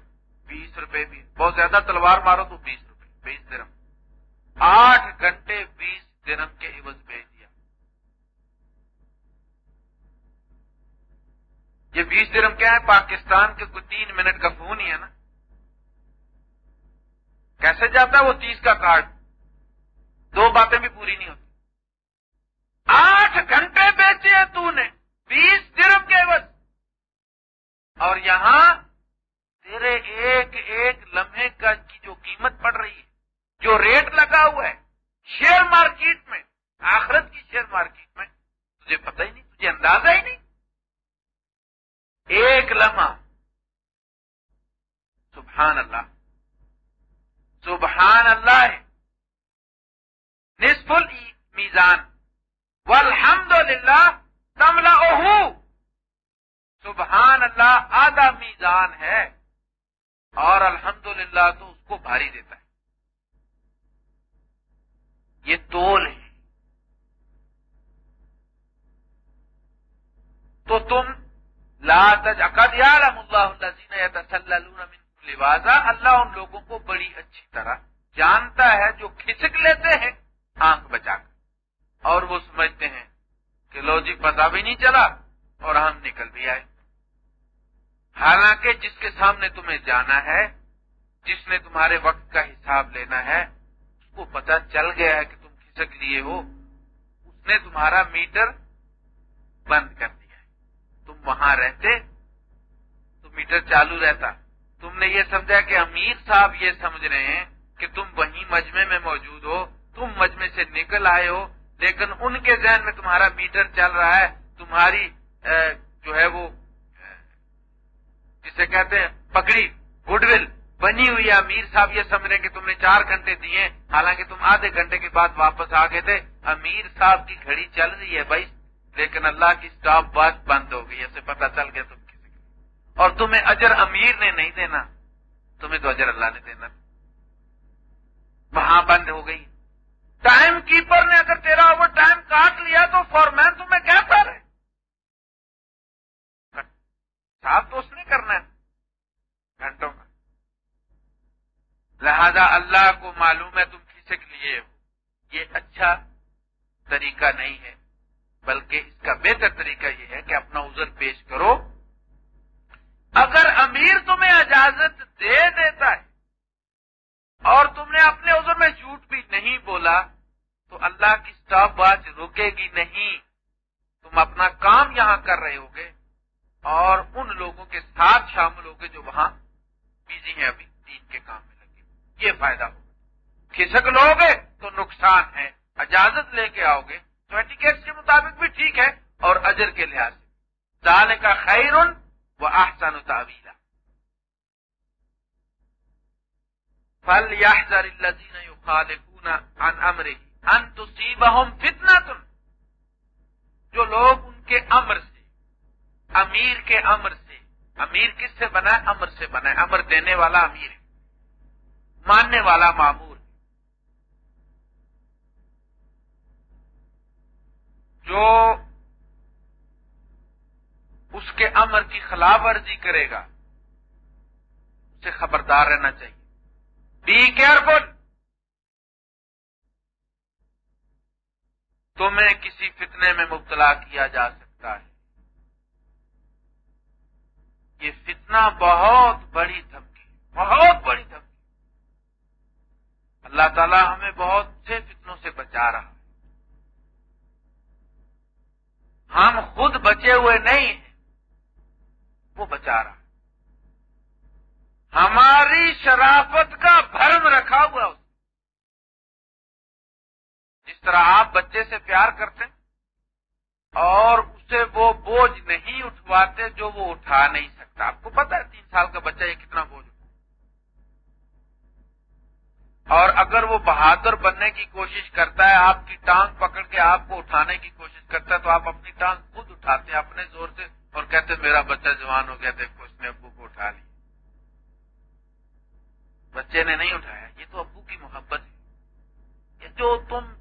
بیس روپے بھی، بہت زیادہ تلوار مارو تو بیس روپے، بیس درم۔ آٹھ گھنٹے بیس درم کے عوض بیچ یہ بیس درم کیا ہے؟ پاکستان کے کوئی تین منٹ کا فون ہی ہے نا۔ کیسے جاتا ہے وہ تیس کا کارڈ؟ دو باتیں بھی پوری نہیں ہوتی۔ آٹھ گھنٹے بیچے ہیں تو نے بیس درم کے بس اور یہاں تیرے ایک ایک لمحے کا کی جو قیمت پڑ رہی ہے، جو ریٹ لگا ہوا ہے، شیئر مارکیٹ میں، آخرت کی شیئر مارکیٹ میں، تجھے پتہ ہی نہیں، تجھے اندازہ ہی نہیں۔ ایک لمحہ۔ سبحان اللہ سبحان اللہ ہے نصف میزان والحمد للہ تملا سبحان اللہ آدھا میزان ہے۔ اور الحمد للہ تو اس کو بھاری دیتا ہے۔ یہ تول ہے تو تم لا تجعقد یعلم اللہ الذین یتسللون من لباسا اللہ ان لوگوں کو بڑی اچھی طرح جانتا ہے جو کھسک لیتے ہیں آنکھ بچا کر۔ اور وہ سمجھتے ہیں کہ لو جی پتا بھی نہیں چلا اور ہم نکل بھی آئے۔ حالانکہ جس کے سامنے تمہیں جانا ہے، جس نے تمہارے وقت کا حساب لینا ہے، اس کو پتا چل گیا ہے کہ تم کھسک لیے ہو۔ اس نے تمہارا میٹر بند کر دیا ہے۔ تم وہاں رہتے تو میٹر چالو رہتا۔ تم نے یہ سمجھا کہ امیر صاحب یہ سمجھ رہے ہیں کہ تم وہیں مجمے میں موجود ہو، تم مجمے سے نکل آئے ہو، لیکن ان کے ذہن میں تمہارا میٹر چل رہا ہے، تمہاری جو ہے وہ جسے کہتے ہیں پکڑی گڈ ول بنی ہوئی امیر صاحب یہ سمجھ رہے کہ تم نے چار گھنٹے دیے حالانکہ تم آدھے گھنٹے کے بعد واپس آ گئے تھے۔ امیر صاحب کی گھڑی چل رہی ہے بھائی، لیکن اللہ کی اسٹاپ بس بند ہو گئی ایسے پتا چل گیا تم کسی اور تمہیں اجر امیر نے نہیں دینا، تمہیں تو اجر اللہ نے دینا۔ وہاں بند ہو گئی۔ ٹائم کیپر نے اگر تیرا اوور ٹائم کاٹ لیا تو فور مین تمہیں کہتا رہے صاف تو اس نے کرنا ہے۔ گھنٹوں کا۔ لہذا اللہ کو معلوم ہے تم کھسک لیے ہو۔ یہ اچھا طریقہ نہیں ہے، بلکہ اس کا بہتر طریقہ یہ ہے کہ اپنا عذر پیش کرو۔ اگر امیر تمہیں اجازت دے دیتا ہے اور تم نے اپنے عذر میں جھوٹ بھی نہیں بولا، تو اللہ کی اسٹاپ واچ رکے گی نہیں۔ تم اپنا کام یہاں کر رہے ہوگے۔ اور ان لوگوں کے ساتھ شامل ہوگے جو وہاں بزی ہیں ابھی، دین کے کام میں لگے یہ فائدہ ہوگا کھسک لو گے تو نقصان ہے۔ اجازت لے کے آؤ گے تو ایٹیکیٹ کے مطابق بھی ٹھیک ہے اور اجر کے لحاظ سے۔ دال کا خیر و احسن تعویلا فل یا عن امره ان تصيبهم فتنه جو لوگ ان کے امر سے امیر کے امر سے۔ امیر کس سے بنا ہے؟ امر سے بنا ہے۔ امر دینے والا امیر ہے۔ ماننے والا معمور جو اس کے امر کی خلاف ورزی کرے گا، اسے خبردار رہنا چاہیے۔ بی کیئرفل تمہیں کسی فتنے میں مبتلا کیا جا سکتا ہے۔ یہ فتنہ بہت بڑی دھمکی بہت بڑی دھمکی اللہ تعالیٰ ہمیں بہت سے فتنوں سے بچا رہا ہے۔ ہم خود بچے ہوئے نہیں ہیں، وہ بچا رہا ہماری شرافت کا بھرم رکھا ہوا اس جس طرح آپ بچے سے پیار کرتے ہیں اور اسے وہ بوجھ نہیں اٹھواتے جو وہ اٹھا نہیں سکتا۔ آپ کو پتا ہے تین سال کا بچہ یہ کتنا بوجھ اور اگر وہ بہادر بننے کی کوشش کرتا ہے، آپ کی ٹانگ پکڑ کے آپ کو اٹھانے کی کوشش کرتا ہے، تو آپ اپنی ٹانگ خود اٹھاتے ہیں اپنے زور سے اور کہتے میرا بچہ جوان ہو گیا، دیکھو اس نے ابو کو اٹھا لی بچے نے نہیں اٹھایا، یہ تو ابو کی محبت ہے۔ یہ جو تم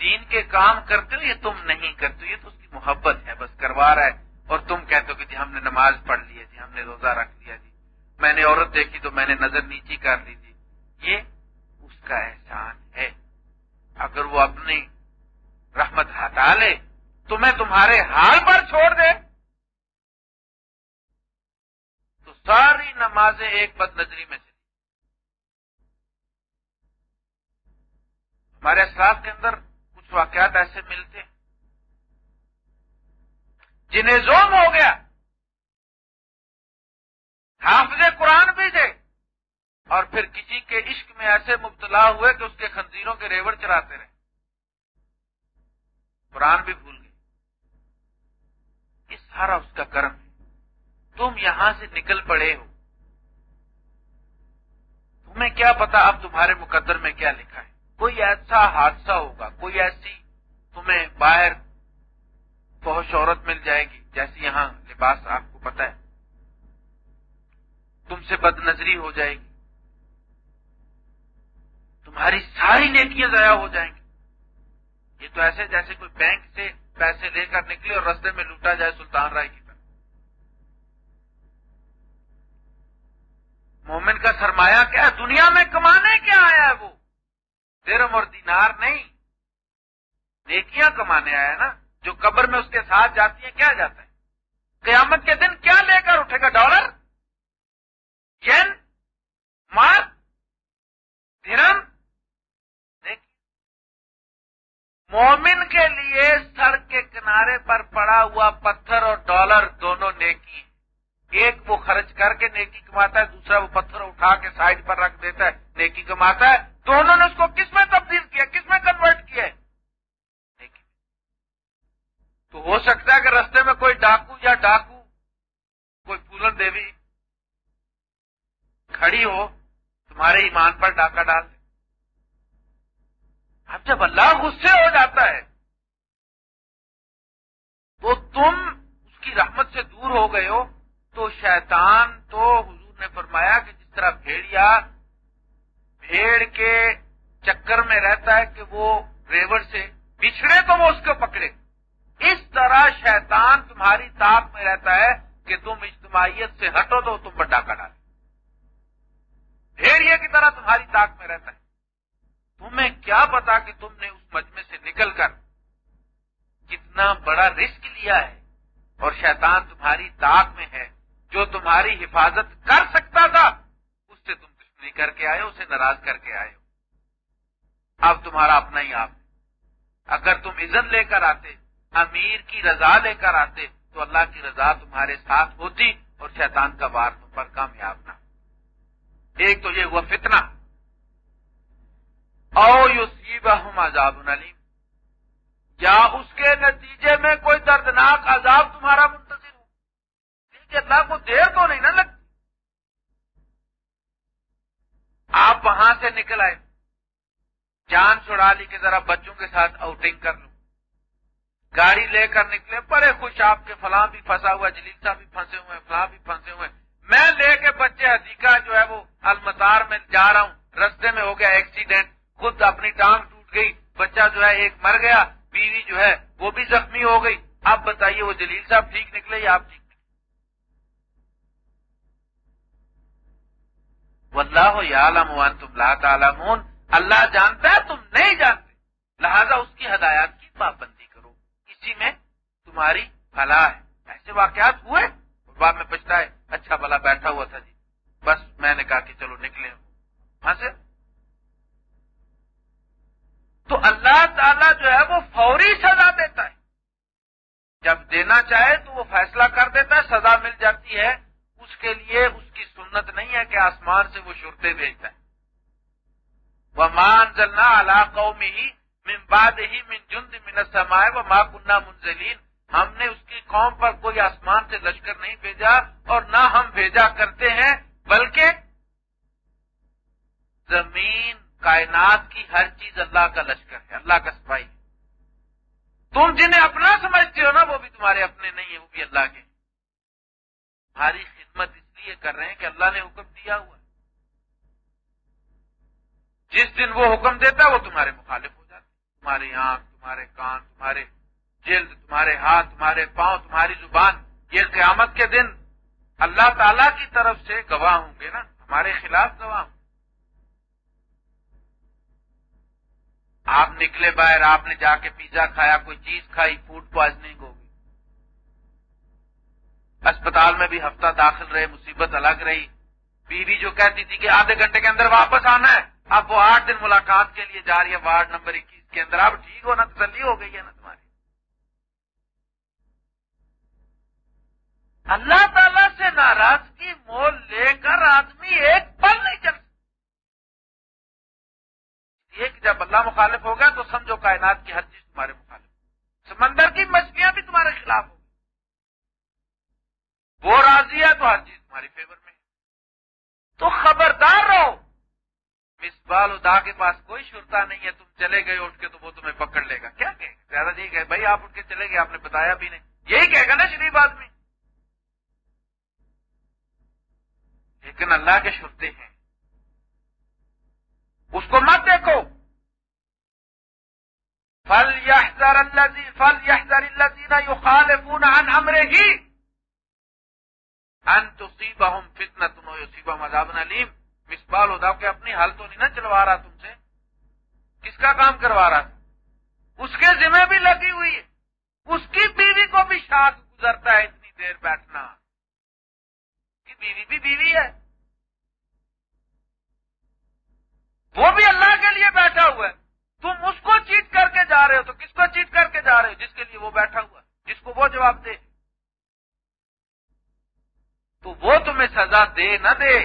دین کے کام کرتے ہو یہ تم نہیں کرتے یہ تو اس کی محبت ہے، بس کروا رہا ہے۔ اور تم کہتے ہو کہ جی ہم نے نماز پڑھ لی ہے جی ہم نے روزہ رکھ لیا جی۔ میں نے عورت دیکھی تو میں نے نظر نیچی کر لی تھی یہ اس کا احسان ہے۔ اگر وہ اپنی رحمت ہٹا لے، تو میں تمہارے حال پر چھوڑ دے۔ تو ساری نمازیں ایک بد نظری میں سے ہمارے اسلاف کے اندر واقعات ایسے ملتے ہیں۔ جنہیں زوم ہو گیا، حافظ قرآن بھی دے اور پھر کسی کے عشق میں ایسے مبتلا ہوئے کہ اس کے خنزیروں کے ریوڑ چراتے رہے۔ قرآن بھی بھول گئے۔ یہ سارا اس کا کرم ہے۔ تم یہاں سے نکل پڑے ہو۔ تمہیں کیا پتا اب تمہارے مقدر میں کیا لکھا ہے۔ کوئی ایسا حادثہ ہوگا، کوئی ایسی تمہیں باہر بہت شہرت مل جائے گی جیسی یہاں لباس آپ کو پتا ہے۔ تم سے بد نظری ہو جائے گی۔ تمہاری ساری نیکیاں ضائع ہو جائیں گی۔ یہ تو ایسے جیسے کوئی بینک سے پیسے لے کر نکلے اور رستے میں لوٹا جائے سلطان رائے کی طرح مومن کا سرمایہ کیا؟ ہے دنیا میں کمانے کیا آیا ہے وہ؟ درم اور دینار نہیں۔ نیکیاں کمانے آیا نا، جو قبر میں اس کے ساتھ جاتی ہیں، کیا جاتا ہے؟ قیامت کے دن کیا لے کر اٹھے گا ڈالر؟ ین مارک درم مومن کے لیے سر کے کنارے پر پڑا ہوا پتھر اور ڈالر دونوں نیکی۔ ایک وہ خرچ کر کے نیکی کماتا ہے، دوسرا وہ پتھر اٹھا کے سائڈ پر رکھ دیتا ہے، نیکی کماتا ہے۔ دونوں نے اس کو کس میں تبدیل کیا؟ کس میں کنورٹ کیا ہے؟ تو ہو سکتا ہے کہ رستے میں کوئی ڈاکو یا ڈاکو، کوئی پولن دیوی کھڑی ہو، تمہارے ایمان پر ڈاکہ ڈال دے۔ اب جب اللہ غصے ہو جاتا ہے، تو تم اس کی رحمت سے دور ہو گئے ہو۔ تو شیطان تو حضور نے فرمایا کہ جس طرح بھیڑیا بھیڑ کے چکر میں رہتا ہے کہ وہ ریور سے بچھڑے تو وہ اس کو پکڑے۔ اس طرح شیطان تمہاری طاق میں رہتا ہے کہ تم اجتماعیت سے ہٹو تو تم بڑا کا ڈالے بھیڑیے کی طرح تمہاری طاق میں رہتا ہے۔ تمہیں کیا پتا کہ تم نے اس مجمے سے نکل کر کتنا بڑا رسک لیا ہے اور شیطان تمہاری طاق میں ہے جو تمہاری حفاظت کر سکتا تھا؟ سے تم دشمنی کر کے آئے اسے ناراض کر کے آئے ہو۔ اب تمہارا اپنا ہی آپ اگر تم عزت لے کر آتے، امیر کی رضا لے کر آتے، تو اللہ کی رضا تمہارے ساتھ ہوتی اور شیطان کا وار تم پر کامیاب نہ ایک تو یہ ہوا فتنہ۔ او یو عذاب علیم۔ یا اس کے نتیجے میں کوئی دردناک عذاب تمہارا منتظر ہو؟ اللہ کو دیر تو نہیں نا لگتی۔ آپ وہاں سے نکل آئے۔ جان چھڑا لی کہ ذرا بچوں کے ساتھ آؤٹنگ کر لوں۔ گاڑی لے کر نکلے، بڑے خوش آپ کے، فلاں بھی پھنسا ہوا جلیل صاحب بھی پھنسے ہوئے، فلاں بھی پھنسے ہوئے۔ میں لے کے بچے حدیقہ جو ہے وہ المتار میں جا رہا ہوں۔ رستے میں ہو گیا ایکسیڈنٹ خود اپنی ٹانگ ٹوٹ گئی۔ بچہ جو ہے ایک مر گیا، بیوی جو ہے وہ بھی زخمی ہو گئی۔ اب بتائیے وہ جلیل صاحب ٹھیک نکلے یا آپ ٹھیک؟ نکلے اللہ یا تم لا تعلمون۔ اللہ جانتا ہے، تم نہیں جانتے۔ لہذا اس کی ہدایات کی پابندی کرو۔ اسی میں تمہاری بھلا ہے۔ ایسے واقعات ہوئے؟ بعد میں پچھتا ہے اچھا بلا بیٹھا ہوا تھا جی۔ بس میں نے کہا کہ چلو نکلے وہاں سے تو اللہ تعالیٰ جو ہے وہ فوری سزا دیتا ہے۔ جب دینا چاہے تو وہ فیصلہ کر دیتا ہے، سزا مل جاتی ہے۔ اس کے لیے اس کی سنت نہیں ہے کہ آسمان سے وہ شرتے بھیجتا ہے۔ وہ مان جلنا اللہ قومی ہی من بعد ہی من جند من سمائے وہ ماں کنہ منزلین ہم نے اس کی قوم پر کوئی آسمان سے لشکر نہیں بھیجا اور نہ ہم بھیجا کرتے ہیں، بلکہ زمین، کائنات کی ہر چیز اللہ کا لشکر ہے، اللہ کا سپاہی تم جنہیں اپنا سمجھتے ہو نا، وہ بھی تمہارے اپنے نہیں ہیں، وہ بھی اللہ کے۔ ہماری خدمت اس لیے کر رہے ہیں کہ اللہ نے حکم دیا ہوا جس دن وہ حکم دیتا ہے وہ تمہارے مخالف ہو جاتے تمہاری آنکھ، تمہارے کان، تمہارے جلد، تمہارے ہاتھ، تمہارے پاؤں، تمہاری زبان۔ یہ قیامت کے دن اللہ تعالی کی طرف سے گواہ ہوں گے نا؟ ہمارے خلاف گواہ ہوں آپ نکلے باہر، آپ نے جا کے پیزا کھایا، کوئی چیز کھائی فوڈ پوائزنگ ہوگی اسپتال میں بھی ہفتہ داخل رہے، مصیبت الگ رہی۔ بیوی جو کہتی تھی کہ آدھے گھنٹے کے اندر واپس آنا ہے، اب وہ آٹھ دن ملاقات کے لیے جا رہی ہے، وارڈ نمبر اکیس کے اندر۔ اب ٹھیک ہونا تسلی ہو گئی ہے نا تمہاری۔ اللہ تعالی سے ناراضگی مول لے کر آدمی ایک پل نہیں چل ایک جب اللہ مخالف ہو گیا تو سمجھو کائنات کی ہر چیز تمہارے مخالف۔ سمندر کی مچھلیاں بھی تمہارے خلاف ہو وہ راضی ہے تو ہر چیز تمہاری فیور میں۔ تو خبردار رہو۔ مس بال ادا کے پاس کوئی شرتا نہیں ہے، تم چلے گئے، اٹھ کے تو وہ تمہیں پکڑ لے گا۔ کیا کہ زیادہ نہیں کہ بھائی، آپ اٹھ کے چلے گئے، آپ نے بتایا بھی نہیں۔ یہی کہے گا نا شریف آدمی۔ لیکن اللہ کے شرتے ہیں۔ اس کو مت دیکھو۔ فل یحذر الذی فل یحذر الذین یخالفون عن امره ان تصیبهم فتنه و یصیبهم عذاب علیم مسبال ہوتا کہ اپنی حل تو نہیں نہ چلوا رہا تم سے. کس کا کام کروا رہا تھا؟ اس کے ذمہ بھی لگی ہوئی ہے. اس کی بیوی کو بھی شاخ گزرتا ہے اتنی دیر بیٹھنا. بیوی بھی بیوی ہے. وہ بھی اللہ کے لیے بیٹھا ہوا ہے. تم اس کو چیٹ کر کے جا رہے ہو تو کس کو چیٹ کر کے جا رہے ہو؟ جس کے لیے وہ بیٹھا ہوا جس کو وہ جواب دے. تو وہ تمہیں سزا دے نہ دے۔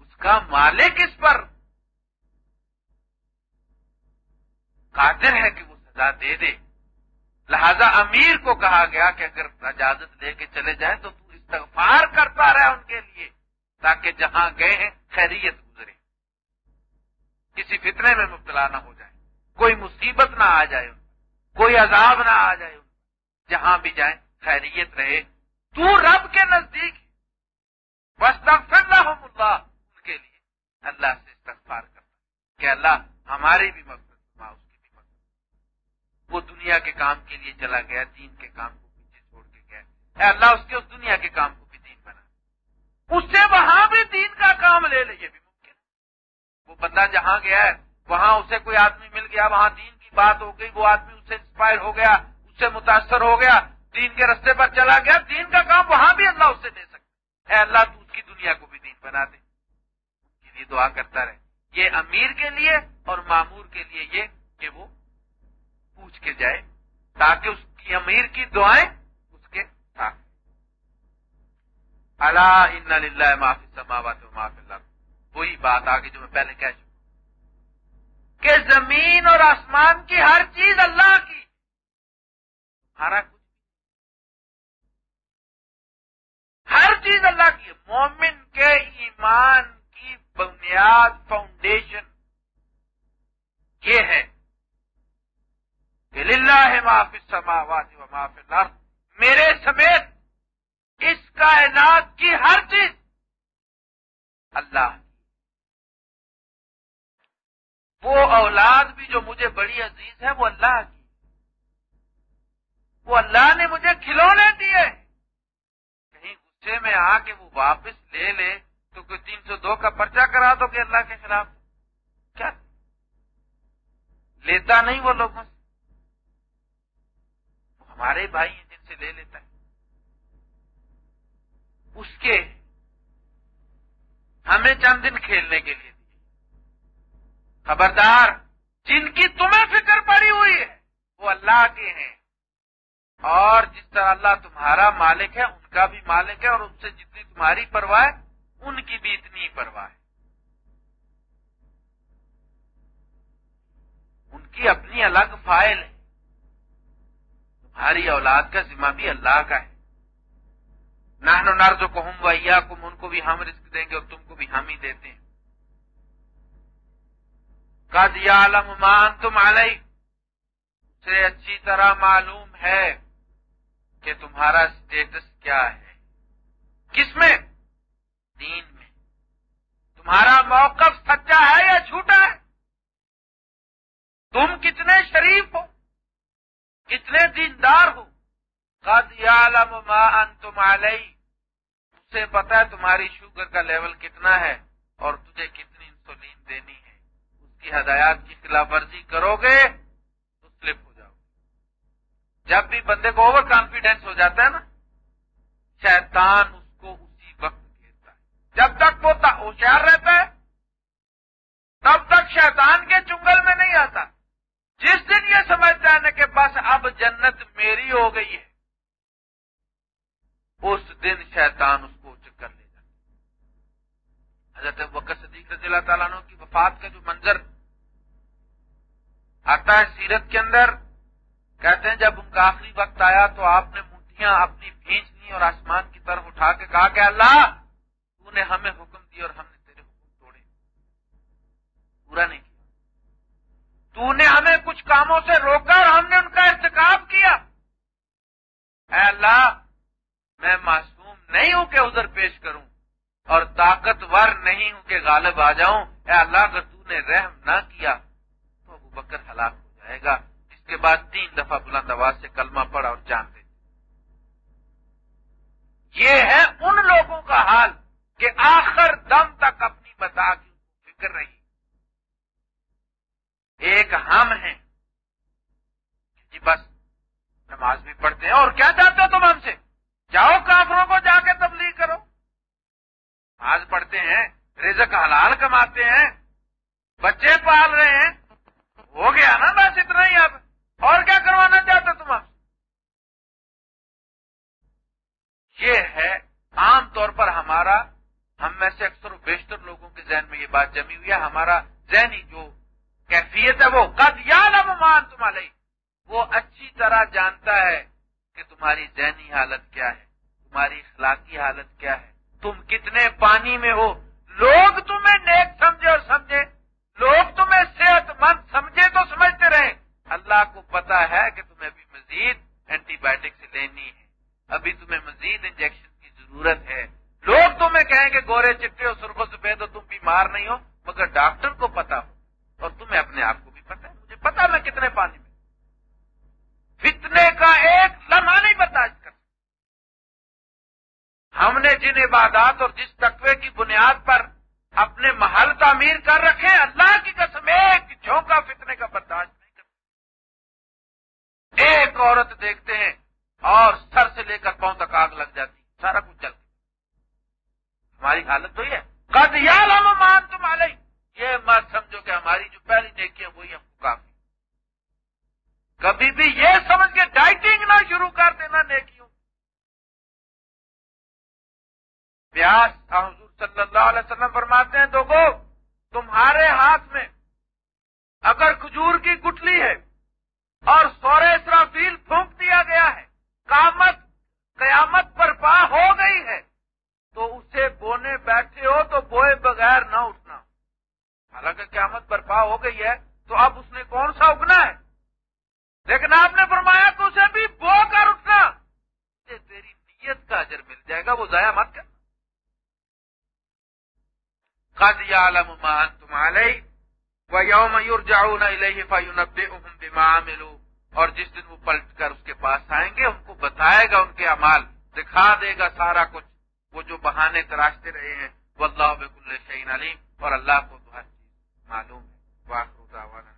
اس کا مالک اس پر۔ قادر ہے کہ وہ سزا دے دے۔ لہذا امیر کو کہا گیا کہ اگر اجازت لے کے چلے جائیں تو تو استغفار کرتا رہا ان کے لیے تاکہ جہاں گئے ہیں خیریت گزرے۔ کسی فتنے میں مبتلا نہ ہو جائے کوئی مصیبت نہ آ جائے کوئی عذاب نہ آ جائے جہاں بھی جائیں خیریت رہے۔ تو رب کے نزدیک بس اللہ ان کے لیے۔ اللہ سے استغفار کرتا کہ اللہ ہماری بھی مقصد اس کی بھی مقصد وہ دنیا کے کام کے لیے چلا گیا، دین کے کام کو پیچھے چھوڑ کے گیا۔ اے اللہ، اس کے اس دنیا کے کام کو بھی دین بنا۔ اس سے وہاں بھی دین کا کام لے لے، یہ بھی وہ بندہ جہاں گیا ہے، وہاں اسے کوئی آدمی مل گیا، وہاں دین کی بات ہو گئی، وہ آدمی اس سے انسپائر ہو گیا، اس سے متاثر ہو گیا۔ دین کے رستے پر چلا گیا، دین کا کام وہاں بھی اللہ اس سے دے سکتا ہے۔ اللہ، تو اس کی دنیا کو بھی دین بنا دے۔ اس کے لیے دعا کرتا رہے۔ یہ امیر کے لیے اور معمور کے لیے یہ کہ وہ پوچھ کے جائے، تاکہ اس کی امیر کی دعائیں اس کے ساتھ۔ اللہ ان للہ معافی سماوات و معافی اللہ وہی بات آگے جو میں پہلے کہہ چکا کہ زمین اور آسمان کی ہر چیز اللہ کی۔ ہمارا مومن کے ایمان کی بنیاد فاؤنڈیشن یہ ہے کہ للہ ہے معافی سماوات و معافی اللہ میرے سمیت اس کائنات کی ہر چیز اللہ وہ اولاد بھی جو مجھے بڑی عزیز ہے، وہ اللہ کی۔ وہ اللہ نے مجھے کھلونے دیے۔ غصے میں آ کے وہ واپس لے لے تو کوئی تین سو دو کا پرچہ کرا دو کہ اللہ کے خلاف۔ کیا؟ لیتا نہیں وہ لوگوں سے وہ ہمارے بھائی ہیں جن سے لے لیتا ہے۔ اس کے ہمیں چند دن کھیلنے کے لیے۔ خبردار، جن کی تمہیں فکر پڑی ہوئی ہے، وہ اللہ کے ہیں۔ اور جس طرح اللہ تمہارا مالک ہے، ان کا بھی مالک ہے، اور ان سے جتنی تمہاری پرواہ ہے، ان کی بھی اتنی پرواہ ہے۔ ان کی اپنی الگ فائل ہے۔ تمہاری اولاد کا ذمہ بھی اللہ کا ہے۔ نہ نرز کو ہم ویا کم ان کو بھی ہم رزق دیں گے اور تم کو بھی ہم ہی دیتے ہیں۔ قد یعلم ما انتم علیہ سے اچھی طرح معلوم ہے۔ کہ تمہارا اسٹیٹس کیا ہے؟ کس میں؟ دین میں۔ تمہارا موقف سچا ہے یا جھوٹا ہے؟ تم کتنے شریف ہو؟ کتنے دیندار ہو؟ قد یعلم ما انتم علیہ اسے پتا ہے تمہاری شوگر کا لیول کتنا ہے اور تجھے کتنی انسولین دینی ہے۔ اس کی ہدایات کی خلاف ورزی کرو گے تو سلپ ہو جاؤ جب بھی بندے کو اوور کانفیڈینس ہو جاتا ہے نا، شیطان اس کو اسی وقت گھیرتا ہے۔ جب تک وہ ہوشیار رہتا ہے، تب تک شیطان کے چنگل میں نہیں آتا۔ جس دن یہ سمجھتا ہے کہ بس اب جنت میری ہو گئی ہے، اس دن شیطان اس کو چکر لے جاتا حضرت وقت صدیق رضی اللہ تعالیٰ عنہ کی وفات کا جو منظر آتا ہے سیرت کے اندر کہتے ہیں جب ان کا آخری وقت آیا تو آپ نے مٹھیاں اپنی بھیج لی اور آسمان کی طرف اٹھا کے کہا کہ اللہ، تو نے ہمیں حکم دیا اور ہم نے تیرے حکم توڑے۔ پورا نہیں کیا۔ تو نے ہمیں کچھ کاموں سے روکا اور ہم نے ان کا ارتکاب کیا۔ اے اللہ، میں معصوم نہیں ہوں کہ ادھر پیش کروں اور طاقتور نہیں ہوں کہ غالب آ جاؤں۔ اے اللہ، اگر تو نے رحم نہ کیا تو بکر ہلاک ہو جائے گا۔ اس کے بعد تین دفعہ بلند آواز سے کلمہ پڑا اور جان دے یہ ہے ان لوگوں کا حال کہ آخر دم تک اپنی بتا کی فکر رہی۔ ایک ہم ہیں۔ جی بس، نماز بھی پڑھتے ہیں۔ اور کیا چاہتے ہو تم ہم سے؟ جاؤ کافروں کو جا کے تبلیغ کرو۔ نماز پڑھتے ہیں، رزق حلال کماتے ہیں۔ بچے پال رہے ہیں۔ ہو گیا نا بس اتنا ہی اب۔ اور کیا کروانا چاہتے تم آپ؟ یہ ہے، عام طور پر ہمارا، ہم میں سے اکثر و بیشتر لوگوں کے ذہن میں یہ بات جمی ہوئی ہے، ہمارا ذہنی جو کیفیت ہے وہ، قد یا مان تمہارے وہ اچھی طرح جانتا ہے کہ تمہاری ذہنی حالت کیا ہے، تمہاری اخلاقی حالت کیا ہے۔ تم کتنے پانی میں ہو، لوگ تمہیں نیک سمجھے اور سمجھے، لوگ تمہیں صحت مند سمجھے تو سمجھتے رہے اللہ کو پتا ہے کہ تمہیں ابھی مزید اینٹی بایوٹک سے لینی ہے۔ ابھی تمہیں مزید انجیکشن کی ضرورت ہے۔ لوگ تمہیں کہیں کہ گورے چٹے اور سرخوں سے ہو تم بیمار نہیں ہو، مگر ڈاکٹر کو پتا ہو۔ اور تمہیں اپنے آپ کو بھی پتا ہے۔ مجھے پتا میں کتنے پانی میں۔ فتنے کا ایک لمحہ نہیں برداشت کر ہم نے جن عبادات اور جس تقوی کی بنیاد پر اپنے محل تعمیر کر رکھے، اللہ کی قسم ایک جھونکا فتنے کا برداشت ایک عورت دیکھتے ہیں اور سر سے لے کر پاؤں تک آگ لگ جاتی سارا کچھ چلتا ہماری حالت تو یہ قد یا مان تم آئی یہ مت سمجھو کہ ہماری جو پہلی نیکی ہے وہی ہم کو کافی کبھی بھی یہ سمجھ کے ڈائٹنگ نہ شروع کر دینا نیکیوں۔ بیاس حضور صلی اللہ علیہ وسلم فرماتے ہیں تو وہ تمہارے ہاتھ میں اگر کھجور کی گٹلی ہے اور سورے اسرافیل پھونک دیا گیا ہے۔ قامت قیامت برپا ہو گئی ہے۔ تو اسے بونے بیٹھے ہو تو بوئے بغیر نہ اٹھنا۔ حالانکہ قیامت برپا ہو گئی ہے تو اب اس نے کون سا اگنا ہے؟ لیکن آپ نے فرمایا تو اسے بھی بو کر اٹھنا۔ تیری نیت کا اجر مل جائے گا، وہ ضائع مت کر۔ قد يعلم ما انتم عليه۔ ويوم يرجعون اليه فينبئهم بما عملوا۔ اور جس دن وہ پلٹ کر اس کے پاس آئیں گے، ان کو بتائے گا ان کے امال دکھا دے گا سارا کچھ، وہ جو بہانے تراشتے رہے ہیں۔ وہ اللہ بک شعین علیم۔ اور اللہ کو تو ہر چیز معلوم ہے۔ واقع